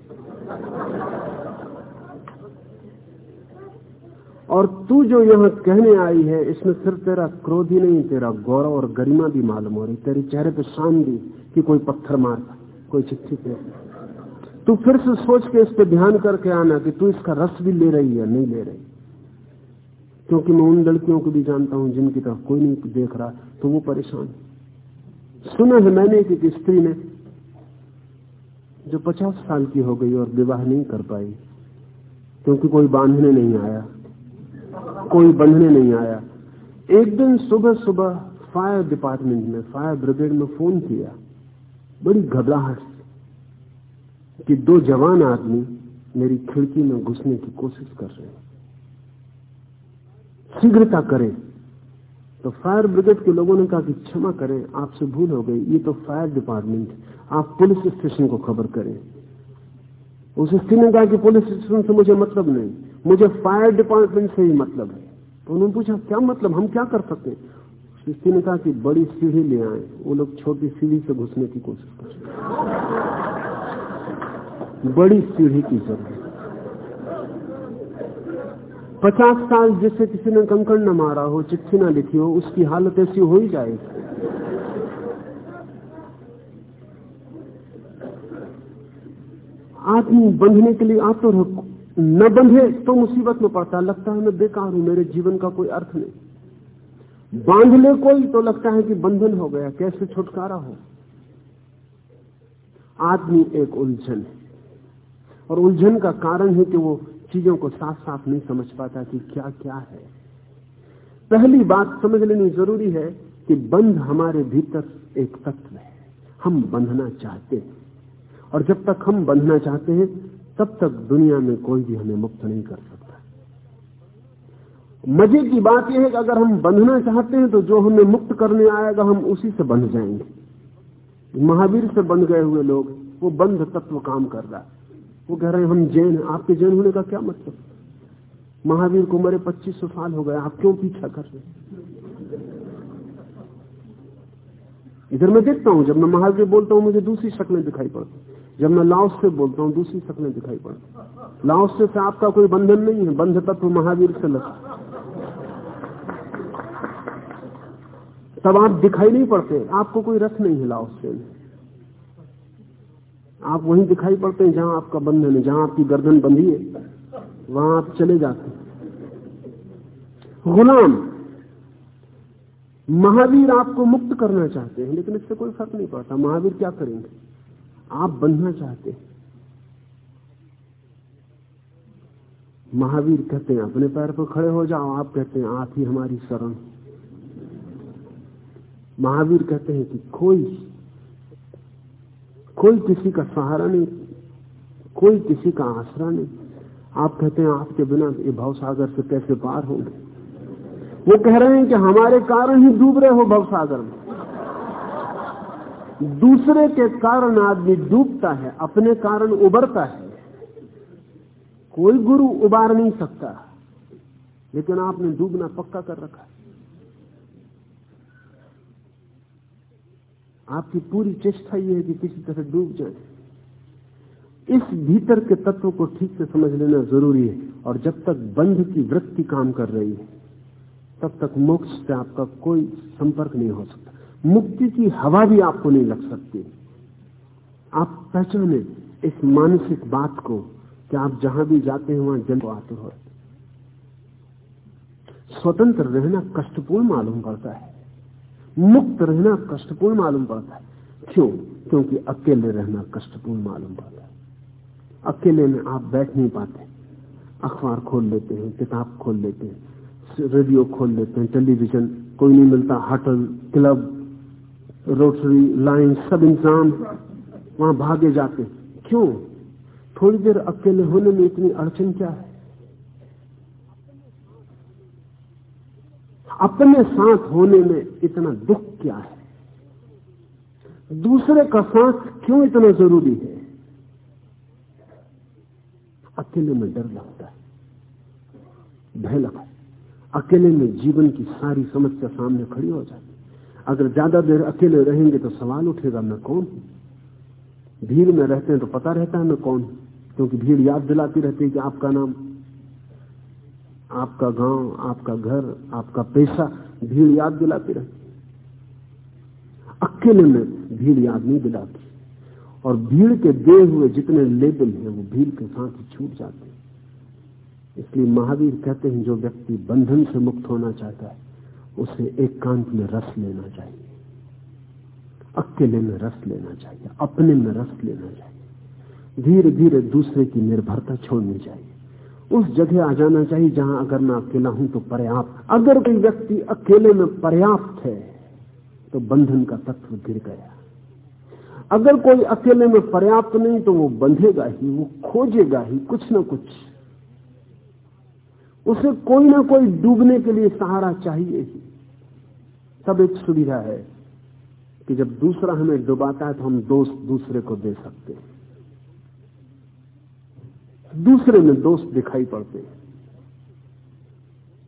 और तू जो यहाँ कहने आई है, इसमें सिर्फ़ तेरा क्रोध ही नहीं, तेरा गौरव और गरिमा भी मालूम हो रही, तेरे चेहरे पे भी कि कोई पत्थर मार कोई चिट्ठी पे। तू फिर से सोच के इस पर ध्यान करके आना कि तू इसका रस भी ले रही है नहीं ले रही। क्योंकि मैं उन लड़कियों को भी जानता हूँ जिनकी तरफ़ कोई नहीं देख रहा तो वो परेशान सुना है मैंने कि एक स्त्री ने जो पचास साल की हो गई और विवाह नहीं कर पाई, क्योंकि कोई बांधने नहीं आया, कोई बंधने नहीं आया। एक दिन सुबह सुबह फायर डिपार्टमेंट में फायर ब्रिगेड में फ़ोन किया। बड़ी घबराहट कि दो जवान आदमी मेरी खिड़की में घुसने की कोशिश कर रहे हैं। शीघ्रता करें। तो फायर ब्रिगेड के लोगों ने कहा कि क्षमा करें, आपसे भूल हो गई। ये तो फायर डिपार्टमेंट आप पुलिस स्टेशन को खबर करें। उस स्त्री ने कहा कि पुलिस स्टेशन से मुझे मतलब नहीं। मुझे फायर डिपार्टमेंट से ही मतलब है। तो उन्होंने पूछा, क्या मतलब? हम क्या कर सकते हैं? स्त्री ने कहा कि बड़ी सीढ़ी ले आए। वो लोग छोटी सीढ़ी से घुसने की कोशिश कर बड़ी सीढ़ी की ज़रूरत। पचास साल जिससे किसी ने कंकड़ न मारा हो, चिट्ठी ना लिखी हो, उसकी हालत ऐसी हो ही जाएगी आदमी बंधने के लिए आतुर हो, न बंधे तो मुसीबत में पड़ता लगता है मैं बेकार हूँ, मेरे जीवन का कोई अर्थ नहीं। बाँध ले कोई तो लगता है कि बंधन हो गया, कैसे छुटकारा हो? आदमी एक उलझन है। और उलझन का कारण है कि वो चीज़ों को साफ़ साफ़ नहीं समझ पाता कि क्या क्या है। पहली बात समझ लेनी ज़रूरी है कि बंध हमारे भीतर एक तत्व है। हम बंधना चाहते हैं। और जब तक हम बंधना चाहते हैं, तब तक दुनिया में कोई भी हमें मुक्त नहीं कर सकता। मज़े की बात यह है कि अगर हम बंधना चाहते हैं तो जो हमें मुक्त करने आएगा हम उसी से बंध जाएँगे। महावीर से बंध गए हुए लोग वो बंध तत्व काम कर रहा है। वो कह रहे हैं हम जैन हैं आपके जैन होने का क्या मतलब? महावीर को मरे पच्चीस सौ साल हो गए आप क्यों पीछा कर रहे इधर मैं देखता हूँ जब मैं महावीर बोलता हूँ मुझे दूसरी शक्लें दिखाई पड़ती जब मैं लाओस से बोलता हूँ दूसरी शक्लें दिखाई पड़ती लाओस से, आपका कोई बंधन नहीं है बंध तत्व महावीर से लग। तब आप दिखाई नहीं पड़ते। आपको कोई रस नहीं है लाओस से आप वहीं दिखाई पड़ते हैं, जहाँ आपका बंधन है, जहाँ आपकी गर्दन बंधी है, वहाँ आप चले जाते हैं। गुलाम, महावीर आपको मुक्त करना चाहते हैं, लेकिन इससे कोई फ़र्क नहीं पड़ता। महावीर क्या करेंगे? आप बनना चाहते हैं। महावीर कहते हैं, अपने पैर पर खड़े हो जाओ। आप कहते हैं, आप ही हमारी शरण महावीर कहते हैं कि कोई कोई किसी का सहारा नहीं, कोई किसी का आसरा नहीं। आप कहते हैं, आपके बिना ये भवसागर से कैसे पार होंगे? वो कह रहे हैं कि हमारे कारण ही डूब रहे हो भवसागर में। दूसरे के कारण आदमी डूबता है, अपने कारण उबरता है। कोई गुरु उबार नहीं सकता, लेकिन आपने डूबना पक्का कर रखा है। आपकी पूरी चेष्टा यह है कि किसी तरह डूब जाए। इस भीतर के तत्व को ठीक से समझ लेना ज़रूरी है और जब तक बंध की वृत्ति काम कर रही है, तब तक मोक्ष से आपका कोई संपर्क नहीं हो सकता। मुक्ति की हवा भी आपको नहीं लग सकती। आप पहचाने इस मानसिक बात को कि आप जहाँ भी जाते हैं, वहाँ जल आते हो। स्वतंत्र रहना कष्टपूर्ण मालूम पड़ता है। मुक्त रहना कष्टपूर्ण मालूम पड़ता है। क्यों? क्योंकि अकेले रहना कष्टपूर्ण मालूम पड़ता है। अकेले में आप बैठ नहीं पाते। अखबार खोल लेते हैं, किताब खोल लेते हैं, रेडियो खोल लेते हैं, टेलीविज़न, कोई नहीं मिलता, होटल, क्लब, रोटरी, लाइन, सब इंसान वहाँ भागे जाते क्यों? थोड़ी देर अकेले होने में इतनी अड़चन क्या है? अपने साथ होने में इतना दुख क्या है? दूसरे का साथ क्यों इतना ज़रूरी है? अकेले में डर लगता है। भय लगता है। अकेले में जीवन की सारी समस्या सामने खड़ी हो जाती अगर ज़्यादा देर अकेले रहेंगे तो सवाल उठेगा, मैं कौन हूँ? भीड़ में रहते हैं तो पता रहता है मैं कौन हूँ? क्योंकि भीड़ याद दिलाती रहती है कि आपका नाम आपका गाँव, आपका घर, आपका पेशा भीड़ याद दिलाती रहती अकेले में भीड़ याद नहीं दिलाती। और भीड़ के दे हुए जितने लेबल हैं, वो भीड़ के साथ ही छूट जाते हैं। इसलिए महावीर कहते हैं, जो व्यक्ति बंधन से मुक्त होना चाहता है, उसे एकांत एक में रस लेना चाहिए। अकेले में रस लेना चाहिए, अपने में रस लेना चाहिए। धीरे धीरे दूसरे की निर्भरता छोड़नी चाहिए। उस जगह आ जाना चाहिए जहाँ अगर मैं अकेला हूँ तो पर्याप्त। अगर कोई व्यक्ति अकेले में पर्याप्त है तो बंधन का तत्व गिर गया। अगर कोई अकेले में पर्याप्त नहीं तो वो बंधेगा ही, वो खोजेगा ही, कुछ ना कुछ। उसे कोई ना कोई डूबने के लिए सहारा चाहिए ही। तब एक सुविधा है कि जब दूसरा हमें डुबाता है तो हम दोस्त दूसरे को दे सकते हैं। दूसरे में दोस्त दिखाई पड़ते हैं।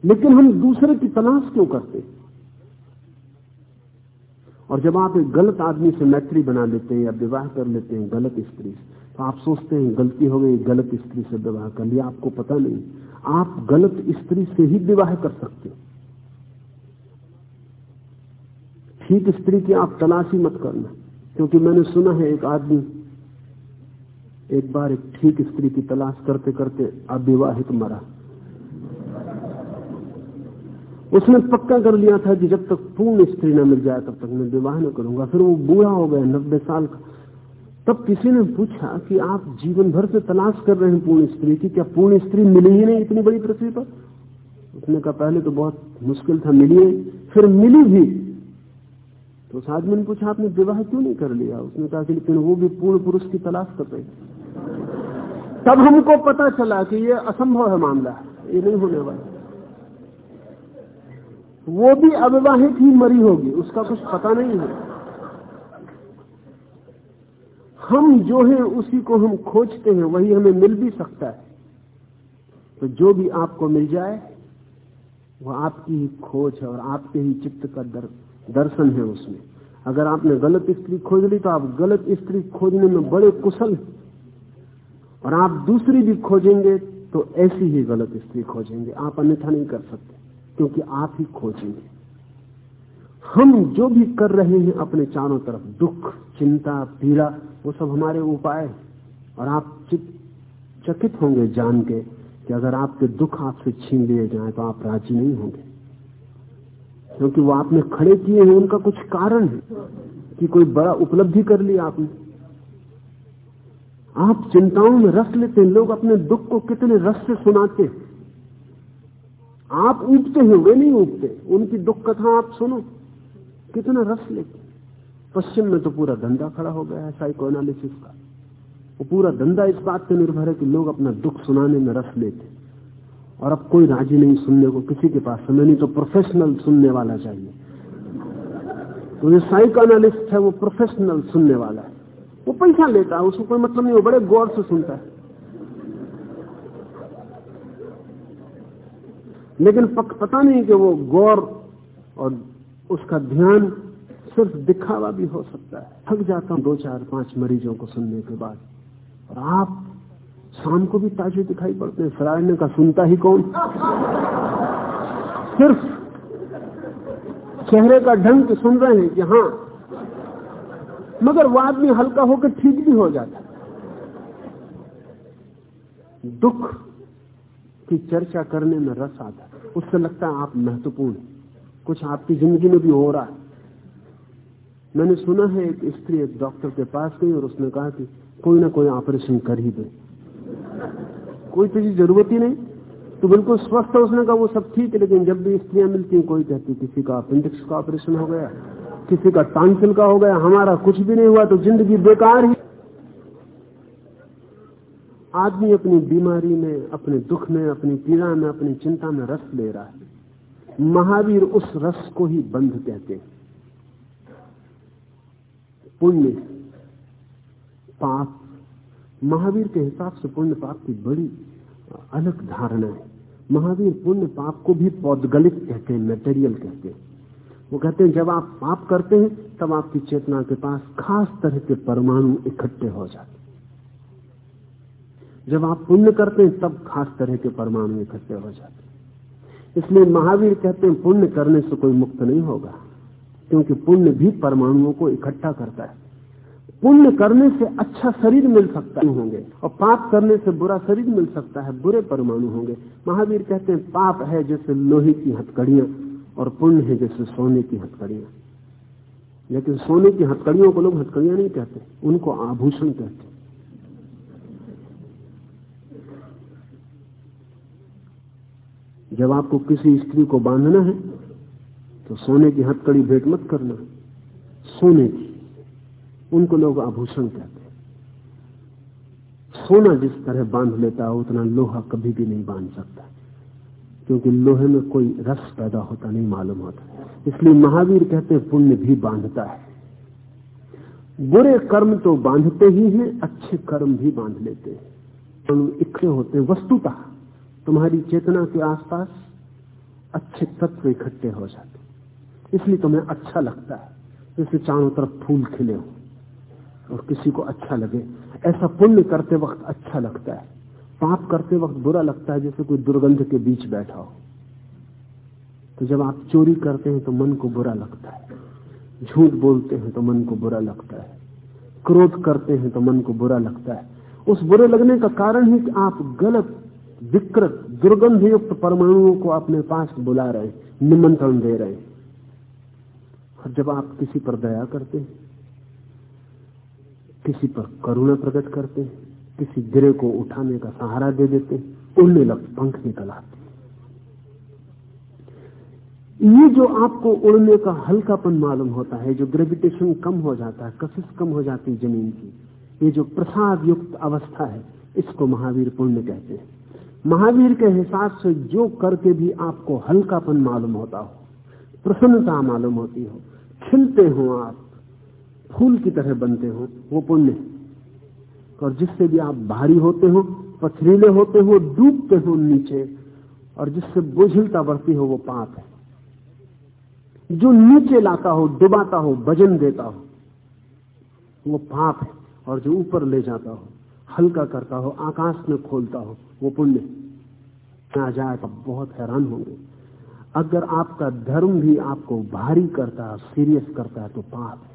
लेकिन हम दूसरे की तलाश क्यों करते हैं? और जब आप एक गलत आदमी से मैत्री बना लेते हैं या विवाह कर लेते हैं गलत स्त्री से तो आप सोचते हैं, गलती हो गई, गलत स्त्री से विवाह कर लिया, आपको पता नहीं। आप गलत स्त्री से ही विवाह कर सकते हो। ठीक स्त्री की आप तलाश मत करना, क्योंकि मैंने सुना है एक आदमी एक बार एक ठीक स्त्री की तलाश करते करते अविवाहित मरा। उसने पक्का कर लिया था कि जब तक पूर्ण स्त्री न मिल जाए, तब तक मैं विवाह न करूँगा। फिर वो बूढ़ा हो गया, नब्बे साल का। तब किसी ने पूछा कि आप जीवन भर से तलाश कर रहे हैं पूर्ण स्त्री की? क्या पूर्ण स्त्री मिली ही नहीं इतनी बड़ी पृथ्वी पर? उसने कहा, पहले तो बहुत मुश्किल था, मिली। फिर मिली भी। तो उस आदमी ने पूछा आपने विवाह क्यों नहीं कर लिया? उसने कहा कि लेकिन वो भी पूर्ण पुरुष की तलाश कर रहे तब हमको पता चला कि ये असंभव है मामला ये नहीं होने वाला। वो भी अविवाहित ही मरी होगी उसका कुछ पता नहीं है। हम जो है उसी को हम खोजते हैं वही हमें मिल भी सकता है। तो जो भी आपको मिल जाए वो आपकी ही खोज है और आपके ही चित्त का दर, दर्शन है उसमें। अगर आपने गलत स्त्री खोज ली तो आप गलत स्त्री खोजने में बड़े कुशल और आप दूसरी भी खोजेंगे तो ऐसी ही गलत स्त्री खोजेंगे। आप अन्यथा नहीं कर सकते, क्योंकि आप ही खोजेंगे। हम जो भी कर रहे हैं, अपने चारों तरफ़ दुख, चिंता, पीड़ा, वो सब हमारे उपाय और आप चकित होंगे जान के कि अगर आपके दुख आपसे छीन लिए जाए तो आप राज़ी नहीं होंगे। क्योंकि वो आपने खड़े किए हैं, उनका कुछ कारण है कि कोई बड़ा उपलब्धि कर लिया आपने। आप चिंताओं में रस लेते हैं, लोग अपने दुख को कितने रस से सुनाते हैं। आप उगते हैं, वे नहीं उगते उनकी दुख कथा आप सुनो, कितना रस लेते पश्चिम में तो पूरा धंधा खड़ा हो गया है साइको एनालिसिस का। वो पूरा धंधा इस बात पर निर्भर है कि लोग अपना दुख सुनाने में रस लेते और अब कोई राज़ी नहीं सुनने को, किसी के पास समय नहीं तो प्रोफेशनल सुनने वाला चाहिए। तो जो साइको एनालिस्ट है, वो प्रोफेशनल सुनने वाला है। वो पैसा लेता है, उसको कोई मतलब नहीं, वो बड़े गौर से सुनता है। लेकिन पता नहीं कि वो गौर और उसका ध्यान सिर्फ़ दिखावा भी हो सकता है। थक जाता हूँ दो चार पाँच मरीजों को सुनने के बाद। और आप शाम को भी ताजे दिखाई पड़ते हैं। सराहने का सुनता ही कौन? सिर्फ़ चेहरे का ढंग सुन रहे हैं कि हाँ मगर वो आदमी हल्का होकर ठीक भी हो जाता दुख की चर्चा करने में रस आता उससे लगता है आप महत्वपूर्ण कुछ आपकी ज़िंदगी में भी हो रहा है। मैंने सुना है एक स्त्री एक डॉक्टर के पास गई और उसने कहा कि कोई ना कोई ऑपरेशन कर ही दे। कोई तुझी ज़रूरत ही नहीं। तो बिल्कुल स्वस्थ है, उसने कहा वो सब ठीक है, लेकिन जब भी स्त्रियाँ मिलती हैं, कोई कहती किसी का अपेंडिक्स का ऑपरेशन हो गया, किसी का टांसिल का हो गया, हमारा कुछ भी नहीं हुआ तो ज़िंदगी बेकार ही। आदमी अपनी बीमारी में, अपने दुख में, अपनी पीड़ा में, अपनी चिंता में रस ले रहा है। महावीर उस रस को ही बंध कहते पुण्य, पाप महावीर के हिसाब से पुण्य पाप की बड़ी अलग धारणा है। महावीर पुण्य पाप को भी पौदगलिक कहते हैं मेटेरियल कहते हैं। वो कहते हैं, जब आप पाप करते हैं, तब आपकी चेतना के पास खास तरह के परमाणु इकट्ठे हो जाते जब आप पुण्य करते हैं, तब खास तरह के परमाणु इकट्ठे हो जाते इसलिए महावीर कहते हैं, पुण्य करने से कोई मुक्त नहीं होगा, क्योंकि पुण्य भी परमाणुओं को इकट्ठा करता है। पुण्य करने से अच्छा शरीर मिल सकता होंगे। और पाप करने से बुरा शरीर मिल सकता है बुरे परमाणु होंगे। महावीर कहते हैं पाप है जैसे लोहे की हथकड़ियाँ और पुण्य है जैसे सोने की हथकड़ियाँ। लेकिन सोने की हथकड़ियों को लोग हथकड़ियाँ नहीं कहते उनको आभूषण कहते जब आपको किसी स्त्री को बांधना है तो सोने की हथकड़ी भेंट मत करना सोने की। उनको लोग आभूषण कहते हैं। सोना जिस तरह बाँध लेता है, उतना लोहा कभी भी नहीं बाँध सकता। क्योंकि लोहे में कोई रस पैदा होता नहीं, मालूम होता इसलिए महावीर कहते हैं, पुण्य भी बांधता है। बुरे कर्म तो बांधते ही हैं, अच्छे कर्म भी बाँध लेते हैं। इकट्ठे होते हैं, वस्तुतः तुम्हारी चेतना के आसपास अच्छे तत्व इकट्ठे हो जाते इसलिए तुम्हें अच्छा लगता है। जैसे चारों तरफ़ फूल खिले हो। और किसी को अच्छा लगे। ऐसा पुण्य करते वक्त अच्छा लगता है। पाप करते वक्त बुरा लगता है, जैसे कोई दुर्गंध के बीच बैठा हो। तो जब आप चोरी करते हैं तो मन को बुरा लगता है। झूठ बोलते हैं तो मन को बुरा लगता है। क्रोध करते हैं तो मन को बुरा लगता है। उस बुरे लगने का कारण है कि आप गलत, विकृत दुर्गंध युक्त परमाणुओं को अपने पास बुला रहे हैं, निमंत्रण दे रहे हैं। और जब आप किसी पर दया करते हैं किसी पर करुणा प्रकट करते हैं, किसी गिरे को उठाने का सहारा दे देते उड़ने लग पंख निकल आते ये जो आपको उड़ने का हल्कापन मालूम होता है, जो ग्रेविटेशन कम हो जाता है कशिश कम हो जाती है ज़मीन की, ये जो प्रसाद युक्त अवस्था है, इसको महावीर पुण्य कहते हैं। महावीर के हिसाब से जो करके भी आपको हल्कापन मालूम होता हो, प्रसन्नता मालूम होती हो, खिलते हो आप फूल की तरह बनते हो, वो पुण्य। और जिससे भी आप भारी होते हो, पथरीले होते हो, डूबते हो नीचे, और जिससे बोझिलता बढ़ती हो, वो पाप है। जो नीचे लाता हो, डुबाता हो, वज़न देता हो, वो पाप है। और जो ऊपर ले जाता हो, हल्का करता हो, आकाश में खोलता हो, वो पुण्य। आ जाए तो बहुत हैरान होंगे। अगर आपका धर्म भी आपको भारी करता है सीरियस करता है तो पाप है।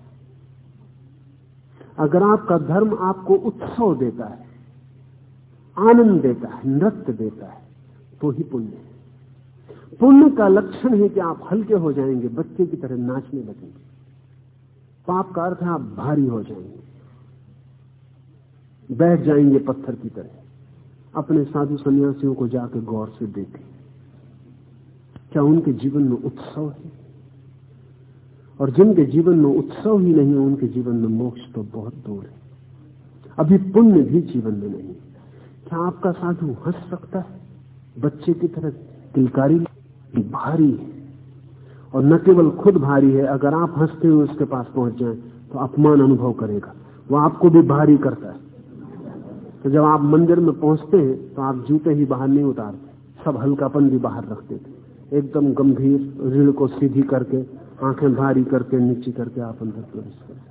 अगर आपका धर्म आपको उत्सव देता है, आनंद देता है, नृत्य देता है तो ही पुण्य है। पुण्य का लक्षण है कि आप हल्के हो जाएँगे, बच्चे की तरह नाचने लगेंगे। पाप का अर्थ है आप भारी हो जाएँगे। बैठ जाएँगे पत्थर की तरह। अपने साधु सन्यासियों को जाकर गौर से देखें। क्या उनके जीवन में उत्सव है? और जिनके जीवन में उत्सव ही नहीं है उनके जीवन में मोक्ष तो बहुत दूर है। अभी पुण्य भी जीवन में नहीं। क्या आपका साधु हंस सकता है? बच्चे की तरह किलकारी भारी है और न केवल खुद भारी है, अगर आप हँसते हुए उसके पास पहुँच जाए तो अपमान अनुभव करेगा। वो आपको भी भारी करता है। तो जब आप मंदिर में पहुँचते हैं तो आप जूते ही बाहर नहीं उतारते, सब हल्कापन भी बाहर रखते थे एकदम गंभीर रीढ़ को सीधी करके आँखें भारी करके, नीचे करके आप अंदर प्रवेश कर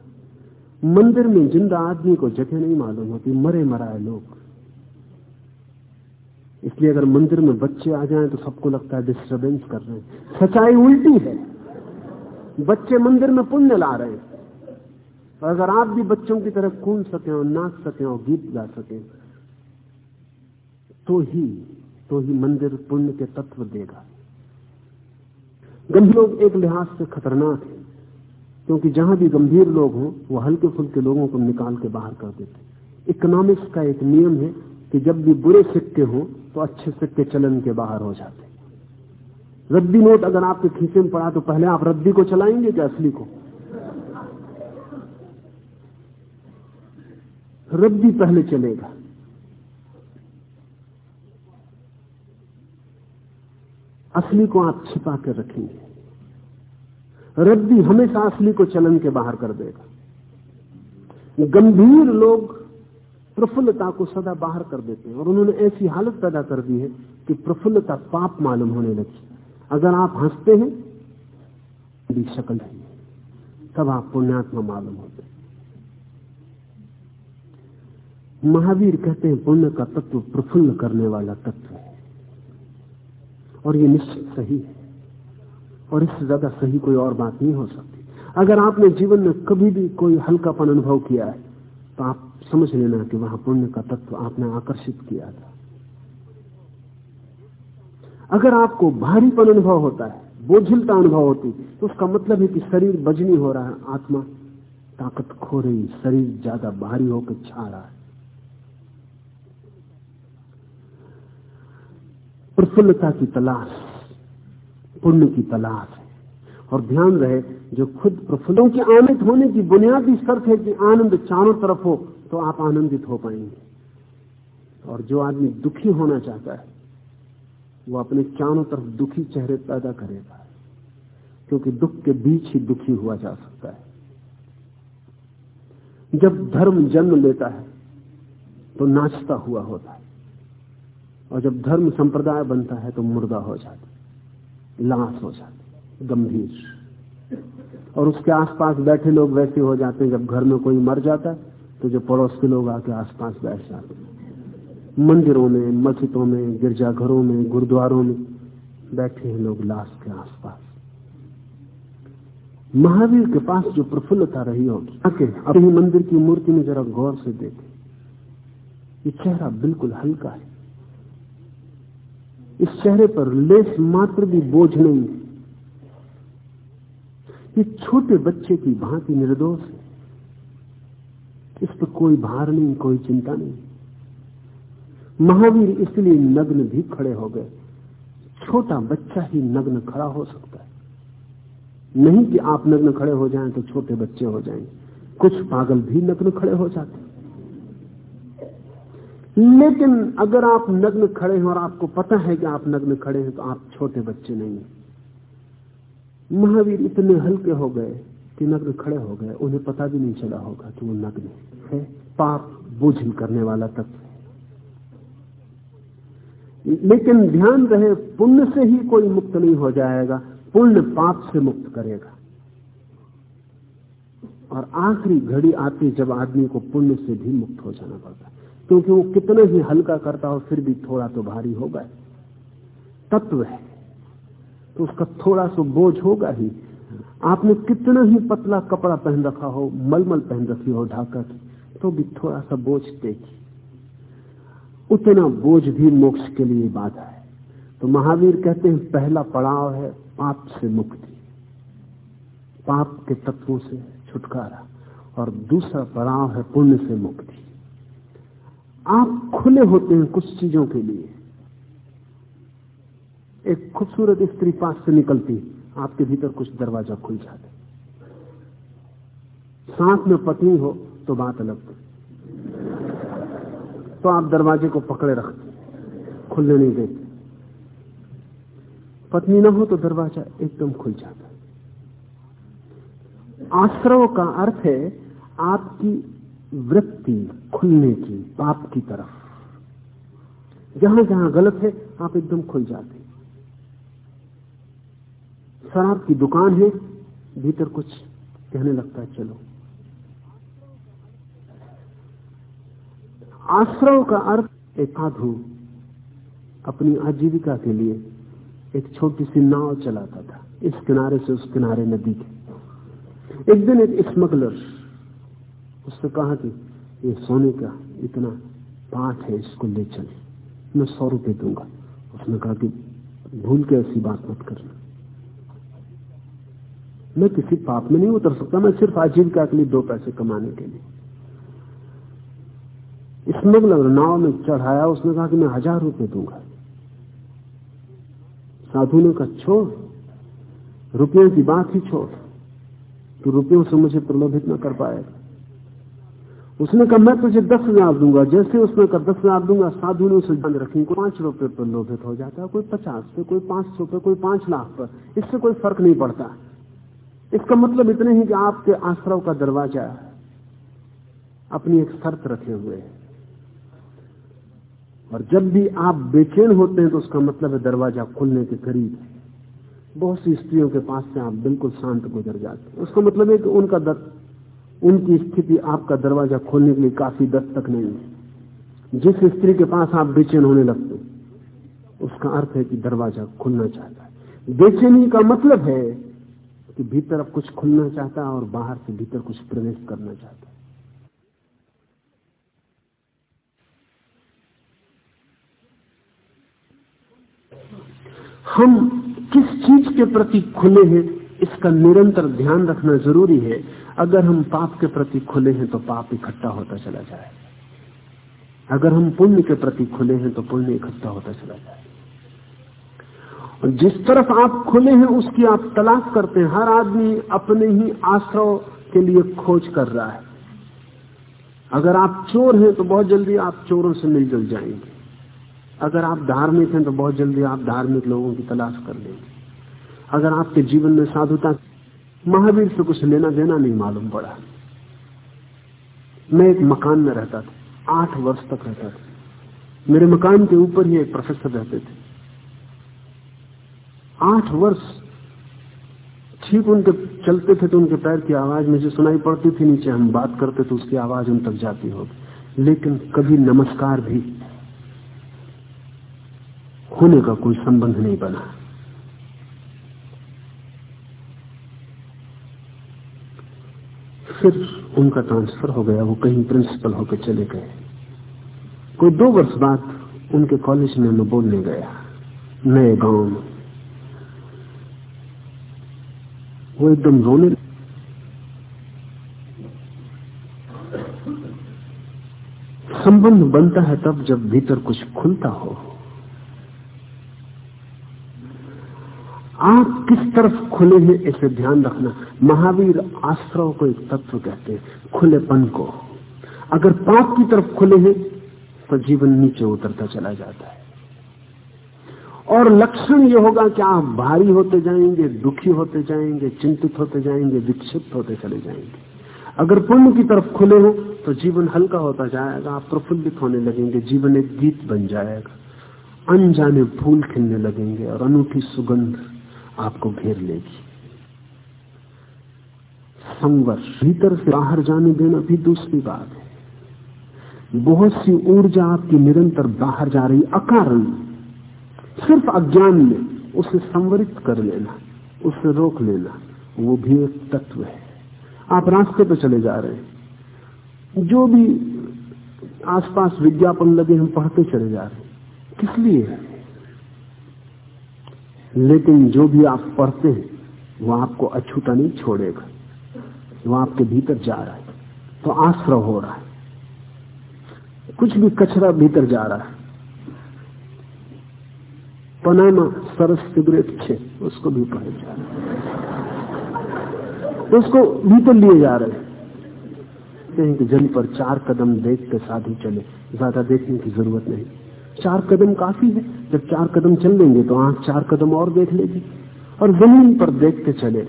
मंदिर में ज़िंदा आदमी को जगह नहीं मालूम होती, मरे मराए लोग। इसलिए अगर मंदिर में बच्चे आ जाएँ तो सबको लगता है डिस्टरबेंस कर रहे हैं। सच्चाई उल्टी है। बच्चे मंदिर में पुण्य ला रहे हैं। और अगर आप भी बच्चों की तरह कूद सके और नाच सके और गीत गा सके तो ही तो ही मंदिर पुण्य के तत्व देगा। गंभीर लोग एक लिहाज से खतरनाक है, क्योंकि जहाँ भी गंभीर लोग हों, वो हल्के फुल्के लोगों को निकाल के बाहर कर देते इकोनॉमिक्स का एक नियम है कि जब भी बुरे सिक्के हों तो अच्छे सिक्के चलन के बाहर हो जाते रद्दी नोट अगर आपके खीसे में पड़ा तो पहले आप रद्दी को चलाएँगे क्या असली को? रद्दी पहले चलेगा। असली को आप छिपा कर रखेंगे। रद्दी हमेशा असली को चलन के बाहर कर देगा। गंभीर लोग प्रफुल्लता को सदा बाहर कर देते हैं। और उन्होंने ऐसी हालत पैदा कर दी है कि प्रफुल्लता पाप मालूम होने लगी। अगर आप हँसते हैं शक्ल नहीं तब आप पुण्यात्मा मालूम होते। महावीर कहते हैं, पुण्य का तत्व प्रफुल्ल करने वाला तत्व। है और ये निश्चित सही है। और इससे ज़्यादा सही कोई और बात नहीं हो सकती। अगर आपने जीवन में कभी भी कोई हल्कापन अनुभव किया है तो आप समझ लेना कि वहाँ पुण्य का तत्व आपने आकर्षित किया था। अगर आपको भारीपन अनुभव होता है, बोझिलता अनुभव होती तो उसका मतलब है कि शरीर बजनी हो रहा है, आत्मा ताकत खो रही शरीर ज़्यादा भारी होकर छा रहा है। प्रफुल्लता की तलाश, पुण्य की तलाश है। और ध्यान रहे, जो खुद प्रफुल्लों के आनंदित होने की बुनियादी शर्त है कि आनंद चारों तरफ़ हो तो आप आनंदित हो पाएँगे। और जो आदमी दुखी होना चाहता है, वो अपने चारों तरफ़ दुखी चेहरे पैदा करेगा। क्योंकि दुख के बीच ही दुखी हुआ जा सकता है। जब धर्म जन्म लेता है तो नाचता हुआ होता है। और जब धर्म संप्रदाय बनता है तो मुर्दा हो जाती लाश हो जाती गंभीर। और उसके आसपास बैठे लोग वैसे हो जाते हैं, जब घर में कोई मर जाता है तो जो पड़ोस के लोग आके आसपास बैठ जाते हैं। मंदिरों में, मस्जिदों में, गिरजाघरों में, गुरुद्वारों में बैठे हैं लोग लाश के आसपास। महावीर के पास जो प्रफुल्लता रही होगी अपनी मंदिर की मूर्ति में जरा गौर से देखे। ये चेहरा बिल्कुल हल्का है। इस चेहरे पर लेस मात्र भी बोझ नहीं। ये छोटे बच्चे की भांति निर्दोष है। इस पर कोई भार नहीं, कोई चिंता नहीं। महावीर इसलिए नग्न भी खड़े हो गए। छोटा बच्चा ही नग्न खड़ा हो सकता है। नहीं कि आप नग्न खड़े हो जाएँ तो छोटे बच्चे हो जाएँगे। कुछ पागल भी नग्न खड़े हो जाते लेकिन अगर आप नग्न खड़े हैं और आपको पता है कि आप नग्न खड़े हैं तो आप छोटे बच्चे नहीं महावीर इतने हल्के हो गए कि नग्न खड़े हो गए, उन्हें पता भी नहीं चला होगा कि वो नग्न है। पाप बोझिल करने वाला तत्व लेकिन ध्यान रहे, पुण्य से ही कोई मुक्त नहीं हो जाएगा, पुण्य पाप से मुक्त करेगा। और आखिरी घड़ी आती जब आदमी को पुण्य से भी मुक्त हो जाना पड़ता क्योंकि वो कितना ही हल्का करता हो, फिर भी थोड़ा तो भारी होगा। तत्व है तो उसका थोड़ा सा बोझ होगा ही। आपने कितना ही पतला कपड़ा पहन रखा हो, मलमल पहन रखी हो ढाका की तो भी थोड़ा सा बोझ देगी उतना बोझ भी मोक्ष के लिए बाधा है। तो महावीर कहते हैं, पहला पड़ाव है पाप से मुक्ति। पाप के तत्वों से छुटकारा। और दूसरा पड़ाव है पुण्य से मुक्ति। आप खुले होते हैं कुछ चीज़ों के लिए। एक खूबसूरत स्त्री पास से निकलती, आपके भीतर कुछ दरवाज़ा खुल जाता। सांस में पत्नी हो तो बात अलग तो आप दरवाजे को पकड़े रखते, खुलने नहीं देते। पत्नी ना हो तो दरवाज़ा एकदम खुल जाता। आश्रव का अर्थ है, आपकी वृत्ति खुलने की, पाप की तरफ़। जहाँ जहाँ गलत है, आप एकदम खुल जाते शराब की दुकान है, भीतर कुछ कहने लगता है, चलो। आश्रव का अर्थ, एक साधु अपनी आजीविका के लिए एक छोटी सी नाव चलाता था। इस किनारे से उस किनारे नदी के। एक दिन एक स्मगलर उसने कहा कि ये सोने का इतना पाठ है, इसको ले चल। मैं सौ रुपये दूँगा। उसने कहा कि भूल के ऐसी बात मत करना। मैं किसी पाप में नहीं उतर सकता, मैं सिर्फ़ आजीविका के लिए दो पैसे कमाने के लिए। स्मगलर नाव में चढ़ाया, उसने कहा कि मैं हज़ार रुपए दूँगा। साधु ने कहा छोड़, रुपयों की बात ही छोड़। तो रुपयों से मुझे प्रलोभित न कर पाएगा। उसने कहा, मैं तुझे दस हज़ार दूँगा। जैसे उसने कहा, दस हज़ार दूँगा साधु ने उसे बंद रखी, कोई पाँच रुपए पर लोभित हो जाता है, कोई पचास पे, कोई पाँच सौ पे, कोई पाँच लाख पर। इससे कोई फ़र्क नहीं पड़ता। इसका मतलब इतने ही कि आपके आश्रव का दरवाज़ा अपनी एक शर्त रखे हुए है। और जब भी आप बेचैन होते हैं तो उसका मतलब है दरवाज़ा खुलने के करीब बहुत सी स्त्रियों के पास से आप बिल्कुल शांत गुजर जाते हैं। उसका मतलब है कि उनका उनकी स्थिति आपका दरवाज़ा खोलने के लिए काफ़ी दस तक नहीं है जिस स्त्री के पास आप बेचैन होने लगते उसका अर्थ है कि दरवाज़ा खुलना चाहता है। बेचैनी का मतलब है कि भीतर अब कुछ खुलना चाहता है और बाहर से भीतर कुछ प्रवेश करना चाहता है। हम किस चीज़ के प्रति खुले हैं, इसका निरंतर ध्यान रखना ज़रूरी है। अगर हम पाप के प्रति खुले हैं तो पाप इकट्ठा होता चला जाए। अगर हम पुण्य के प्रति खुले हैं तो पुण्य इकट्ठा होता चला जाए। और जिस तरफ़ आप खुले हैं, उसकी आप तलाश करते हैं। हर आदमी अपने ही आश्रव के लिए खोज कर रहा है। अगर आप चोर हैं तो बहुत जल्दी आप चोरों से मिलजुल जाएँगे। अगर आप धार्मिक हैं तो बहुत जल्दी आप धार्मिक लोगों की तलाश कर लेंगे। अगर आपके जीवन में साधुता महावीर से कुछ लेना देना नहीं मालूम पड़ा। मैं एक मकान में रहता था, आठ वर्ष तक रहता था। मेरे मकान के ऊपर ही एक प्रोफेसर रहते थे। आठ वर्ष ठीक उनके चलते थे तो उनके पैर की आवाज़ मुझे सुनाई पड़ती थी, नीचे हम बात करते तो उसकी आवाज़ उन तक जाती होगी। लेकिन कभी नमस्कार भी होने का कोई संबंध नहीं बना। फिर उनका ट्रांसफ़र हो गया, वो कहीं प्रिंसिपल होकर चले गए। कोई दो वर्ष बाद उनके कॉलेज में मैं बोलने गया, नए गाँव में। वो एकदम रोने संबंध बनता है तब जब भीतर कुछ खुलता हो। आप किस तरफ़ खुले हैं, इसे ध्यान रखना। महावीर आश्रव को एक तत्व कहते हैं, खुलेपन को। अगर पाप की तरफ़ खुले हैं तो जीवन नीचे उतरता चला जाता है। और लक्षण ये होगा कि आप भारी होते जाएँगे, दुखी होते जाएँगे, चिंतित होते जाएँगे, विक्षिप्त होते चले जाएँगे। अगर पुण्य की तरफ़ खुले हो तो जीवन हल्का होता जाएगा आप प्रफुल्लित होने लगेंगे, जीवन एक गीत बन जाएगा। अनजाने फूल खिलने लगेंगे और अनूठी सुगंध आपको घेर लेगी। संवर्ष भीतर से बाहर जाने देना भी दूसरी बात है। बहुत सी ऊर्जा आपकी निरंतर बाहर जा रही, अकारण। सिर्फ़ अज्ञान में उसे संवरित कर लेना, उसे रोक लेना, वो भी एक तत्व है। आप रास्ते पर चले जा रहे हैं। जो भी आसपास विज्ञापन लगे, हम पढ़ते चले जा रहे हैं। किस लिए? लेकिन जो भी आप पढ़ते हैं, वो आपको अछूता नहीं छोड़ेगा। वो आपके भीतर जा रहा है। तो आश्रय हो रहा है। कुछ भी कचरा भीतर जा रहा है। पनामा सरस सिगरेट छे उसको भी पढ़े जा रहे तो उसको भीतर लिए जा रहे हैं। कि जन पर चार कदम देख के साधु चले। ज़्यादा देखने की ज़रूरत नहीं। चार कदम काफ़ी है। जब चार कदम चल लेंगे तो आँख चार कदम और देख लेगी और ज़मीन पर देखते चले।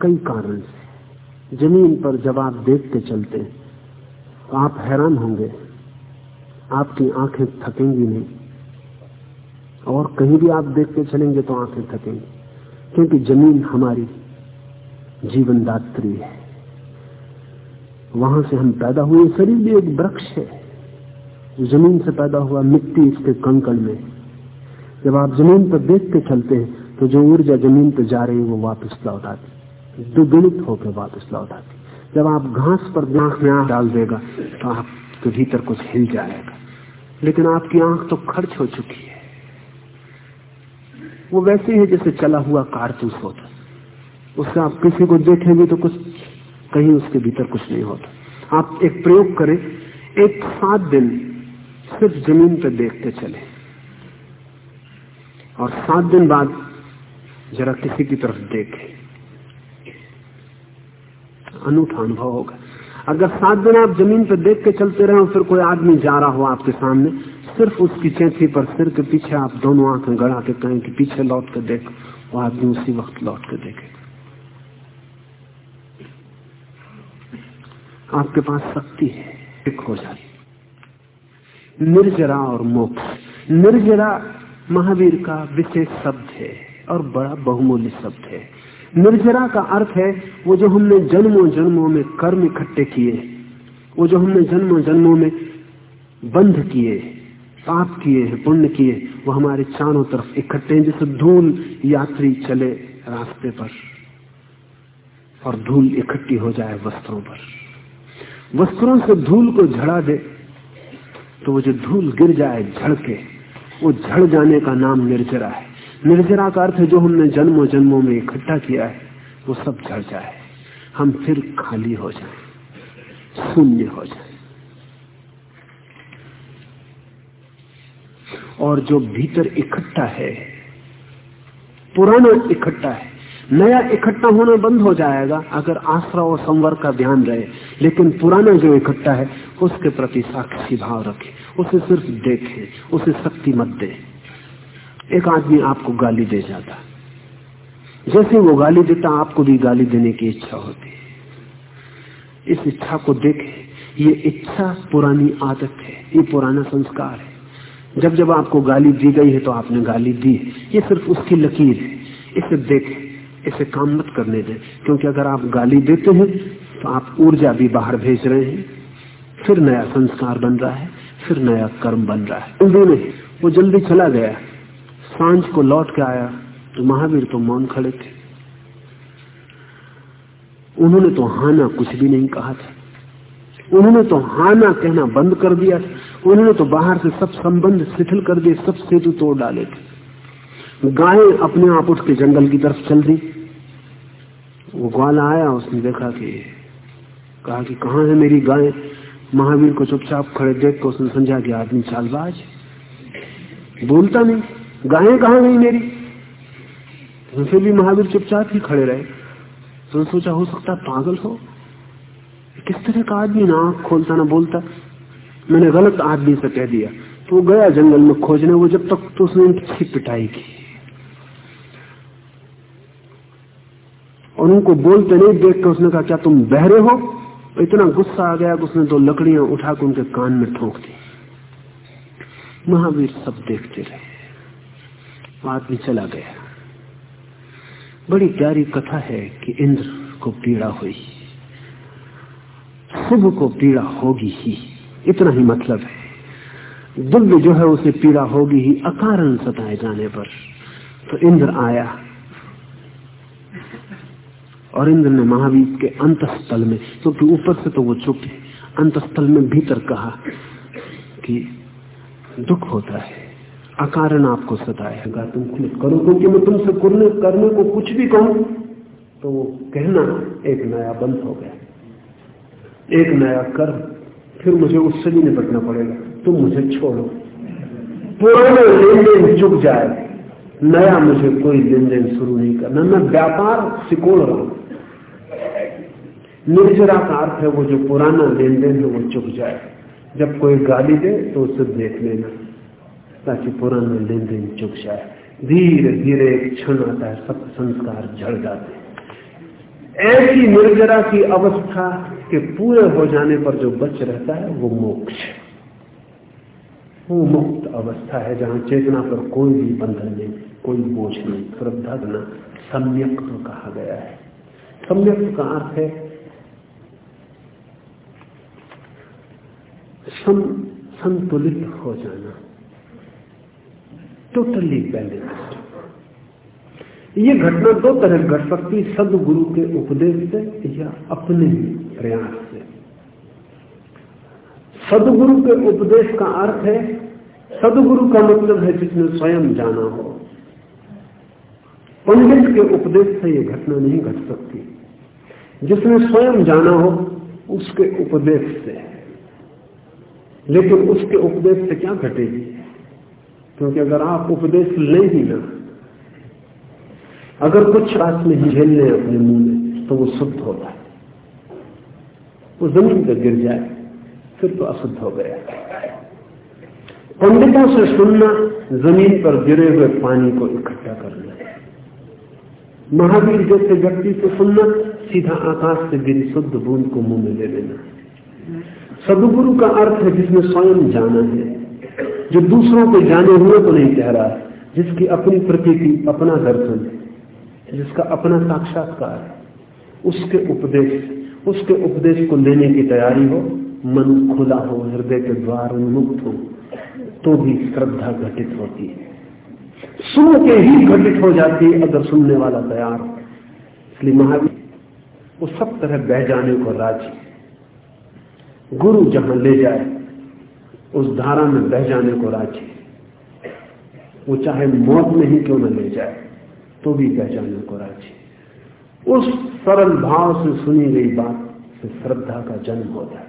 कई कारण से ज़मीन पर जब आप देखते चलते तो आप हैरान होंगे। आपकी आँखें थकेंगी नहीं। और कहीं भी आप देखते चलेंगे तो आँखें थकेंगी। क्योंकि ज़मीन हमारी जीवनदात्री है। वहाँ से हम पैदा हुए, शरीर भी एक वृक्ष है। ज़मीन से पैदा हुआ मिट्टी इसके कंकड़ में। जब आप ज़मीन पर देख के चलते हैं तो जो ऊर्जा ज़मीन पर जा रही है, वो वापस लौट आती दुगुणित होकर वापस लौट आती जब आप घास पर आँख में आँख डाल देगा तो आपके भीतर कुछ हिल जाएगा। लेकिन आपकी आँख तो खर्च हो चुकी है। वो वैसे ही जैसे चला हुआ कारतूस होता उससे आप किसी को देखेंगे तो कुछ कहीं उसके भीतर कुछ नहीं होता। आप एक प्रयोग करें, एक सात दिन सिर्फ़ ज़मीन पर देखते चले। और सात दिन बाद जरा किसी की तरफ़ देखे। अनूठा अनुभव होगा। अगर सात दिन आप ज़मीन पर देख के चलते रहे और फिर कोई आदमी जा रहा हो आपके सामने, सिर्फ़ उसकी चैथी पर सिर के पीछे आप दोनों आँखें गड़ा के कहें कि पीछे लौट कर देख, वो आदमी उसी वक्त लौट कर देखेगा आपके पास शक्ति है, एक हो जाती निर्जरा और मोक्ष। निर्जरा महावीर का विशेष शब्द है और बड़ा बहुमूल्य शब्द है। निर्जरा का अर्थ है वो जो हमने जन्मों जन्मों में कर्म इकट्ठे किए, वो जो हमने जन्मों जन्मों में बंध किए, पाप किए हैं पुण्य किए, वो हमारे चारों तरफ़ इकट्ठे हैं, जैसे धूल यात्री चले रास्ते पर और धूल इकट्ठी हो जाए वस्त्रों पर। वस्त्रों से धूल को झड़ा दे तो वो जो धूल गिर जाए झड़ के वो झड़ जाने का नाम निर्जरा है। निर्जरा का अर्थ जो हमने जन्मों जन्मों में इकट्ठा किया है, वो सब झड़ जाए। हम फिर खाली हो जाए, शून्य हो जाए। और जो भीतर इकट्ठा है, पुराना इकट्ठा है, नया इकट्ठा होना बंद हो जाएगा अगर आश्रय और संवर का ध्यान रहे। लेकिन पुराना जो इकट्ठा है उसके प्रति साक्षी भाव रखे, उसे सिर्फ़ देखे, उसे शक्ति मत दे। एक आदमी आपको गाली दे जाता। जैसे वो गाली देता, आपको भी गाली देने की इच्छा होती। है इस इच्छा को देखे, ये इच्छा पुरानी आदत है, ये पुराना संस्कार है। जब जब आपको गाली दी गई है तो आपने गाली दी ये सिर्फ़ उसकी लकीर है। इसे देखें, इसे काम मत करने दें, क्योंकि अगर आप गाली देते हैं तो आप ऊर्जा भी बाहर भेज रहे हैं। फिर नया संस्कार बन रहा है, फिर नया कर्म बन रहा है। नहीं वो जल्दी चला गया। साँझ को लौट के आया तो महावीर तो मौन खड़े थे। उन्होंने तो हाना कुछ भी नहीं कहा था। उन्होंने तो हाना कहना बंद कर दिया था। उन्होंने तो बाहर से सब संबंध शिथिल कर दिए, सब सेतु तोड़ डाले थे। गाय अपने आप उठ के जंगल की तरफ़ चल दी। वो ग्वाला आया, उसने देखा कि, कहा कि कहा है मेरी गाय? महावीर को चुपचाप खड़े देख उसने समझा कि आदमी चालबाज बोलता नहीं, गायें कहा गई मेरी? तो फिर भी महावीर चुपचाप ही खड़े रहे। तो सोचा, हो सकता पागल हो। किस तरह का आदमी ना आँख खोलता, ना बोलता? मैंने गलत आदमी से कह दिया। तो गया जंगल में खोजने, वो जब तक तो उसने उनकी पिटाई की। और उनको बोलते नहीं देख के उसने कहा, क्या तुम बहरे हो? इतना गुस्सा आ गया कि उसने दो लकड़ियाँ उठाकर उनके कान में ठोक दी। महावीर सब देखते रहे। आदमी चला गया। बड़ी प्यारी कथा है कि इंद्र को पीड़ा हुई। शुभ को पीड़ा होगी ही। इतना ही मतलब है। दिव्य जो है उसे पीड़ा होगी ही। अकारण सताए जाने पर। तो इंद्र आया। और इंद्र ने महावीर के अंतस्थल में, क्योंकि तो ऊपर से तो वो चुप है, अंतस्थल में भीतर कहा कि दुख होता है, अकारण आपको सताएगा तुम खुद करो, क्योंकि मैं तुमसे करने करने को कुछ भी कहूँ तो वो कहना एक नया बंद हो गया। एक नया कर फिर मुझे उससे भी निपटना पड़ेगा, तुम मुझे छोड़ो। पुराने लेन देन चुक जाए नया मुझे कोई लेन देन शुरू नहीं करना। मैं व्यापार सिकोड़ रहा हूँ। निर्जरा का अर्थ है वो जो पुराना लेन देन है, वो चुक जाए। जब कोई गाली दे तो उसे देख लेना, ताकि पुराना लेन देन चुक जाए। धीरे धीरे एक क्षण आता है, सब संस्कार झड़ जाते ऐसी निर्जरा की अवस्था के पूरे हो जाने पर जो बच रहता है, वो मोक्ष वो मुक्त अवस्था है, जहाँ चेतना पर कोई भी बंधन नहीं। कोई बोझ नहीं। श्रद्धा सम्यक कहा गया है। सम्यक का अर्थ है सम संतुलित हो जाना। टोटली बैलेंस्ड ये घटना दो तरह घट सकती सदगुरु के उपदेश से या अपने प्रयास से। सदगुरु के उपदेश का अर्थ है, सदगुरु का मतलब है जिसने स्वयं जाना हो। पंडित के उपदेश से यह घटना नहीं घट सकती। जिसने स्वयं जाना हो, उसके उपदेश से। लेकिन उसके उपदेश से क्या घटेगी? क्योंकि अगर आप उपदेश लें ही ना, अगर कुछ रात में ही झेल लें अपने मुँह में तो वो शुद्ध होता है। वो ज़मीन पर गिर जाए, फिर तो अशुद्ध हो गया। पंडितों से सुनना, ज़मीन पर गिरे हुए पानी को इकट्ठा करना। महावीर जैसे व्यक्ति से सुनना, सीधा आकाश से गिरी शुद्ध बूंद को मुँह में ले लेना। सदगुरु का अर्थ है जिसने स्वयं जाना है। जो दूसरों को जाने हुए को नहीं कह रहा, जिसकी अपनी प्रतीति अपना दर्शन जिसका अपना साक्षात्कार उसके उपदेश उसके उपदेश को लेने की तैयारी हो, मन खुला हो, हृदय के द्वार उन्मुक्त हो तो भी श्रद्धा घटित होती है। सुन के ही घटित हो जाती है अगर सुनने वाला तैयार इसलिए महावीर, वो सब तरह बह जाने को राज़ी गुरु जहाँ ले जाए, उस धारा में बह जाने को राज़ी वो चाहे मौत में ही क्यों न ले जाए तो भी बह जाने को राज़ी उस सरल भाव से सुनी गई बात से श्रद्धा का जन्म होता है।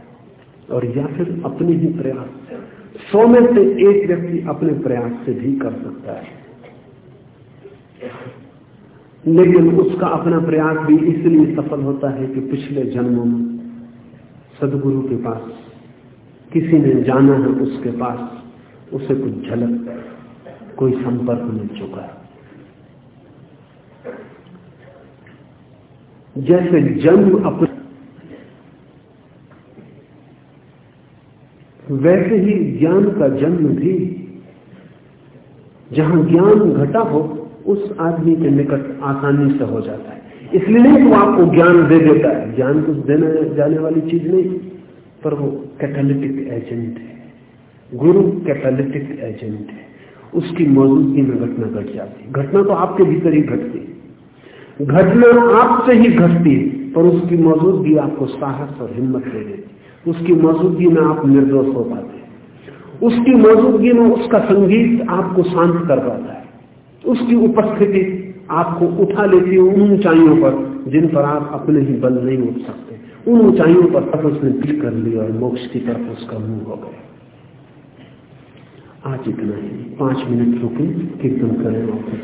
और या फिर अपने ही प्रयास सौ में से एक व्यक्ति अपने प्रयास से भी कर सकता है। लेकिन उसका अपना प्रयास भी इसलिए सफल होता है कि पिछले जन्मों में सदगुरु के पास, किसी ने जाना है उसके पास, उसे कुछ झलक, कोई संपर्क मिल चुका है। जैसे जन्म अपने वैसे ही ज्ञान का जन्म भी, जहाँ ज्ञान घटा हो उस आदमी के निकट आसानी से हो जाता है। इसलिए नहीं वो आपको ज्ञान दे देता है। ज्ञान कुछ देने जाने वाली चीज़ नहीं, पर वो कैथलिटिक एजेंट है। गुरु कैथलिटिक एजेंट है। उसकी मौजूदगी में घटना घट जाती है। घटना तो आपके भीतर ही घटती घटना आपसे ही घटती है, पर उसकी मौजूदगी आपको साहस और हिम्मत दे देती उसकी मौजूदगी में आप निर्दोष हो पाते उसकी मौजूदगी में उसका संगीत आपको शांत कर पाता है। उसकी उपस्थिति आपको उठा लेती है उन ऊंचाइयों पर, जिन पर आप अपने ही बल नहीं उठ सकते। उन ऊंचाइयों पर तब उसने पीट कर लिया और मोक्ष की तरफ़ उसका मुँह हो गया। आज इतना ही। पाँच मिनट रुके, कीर्तन करें और कुछ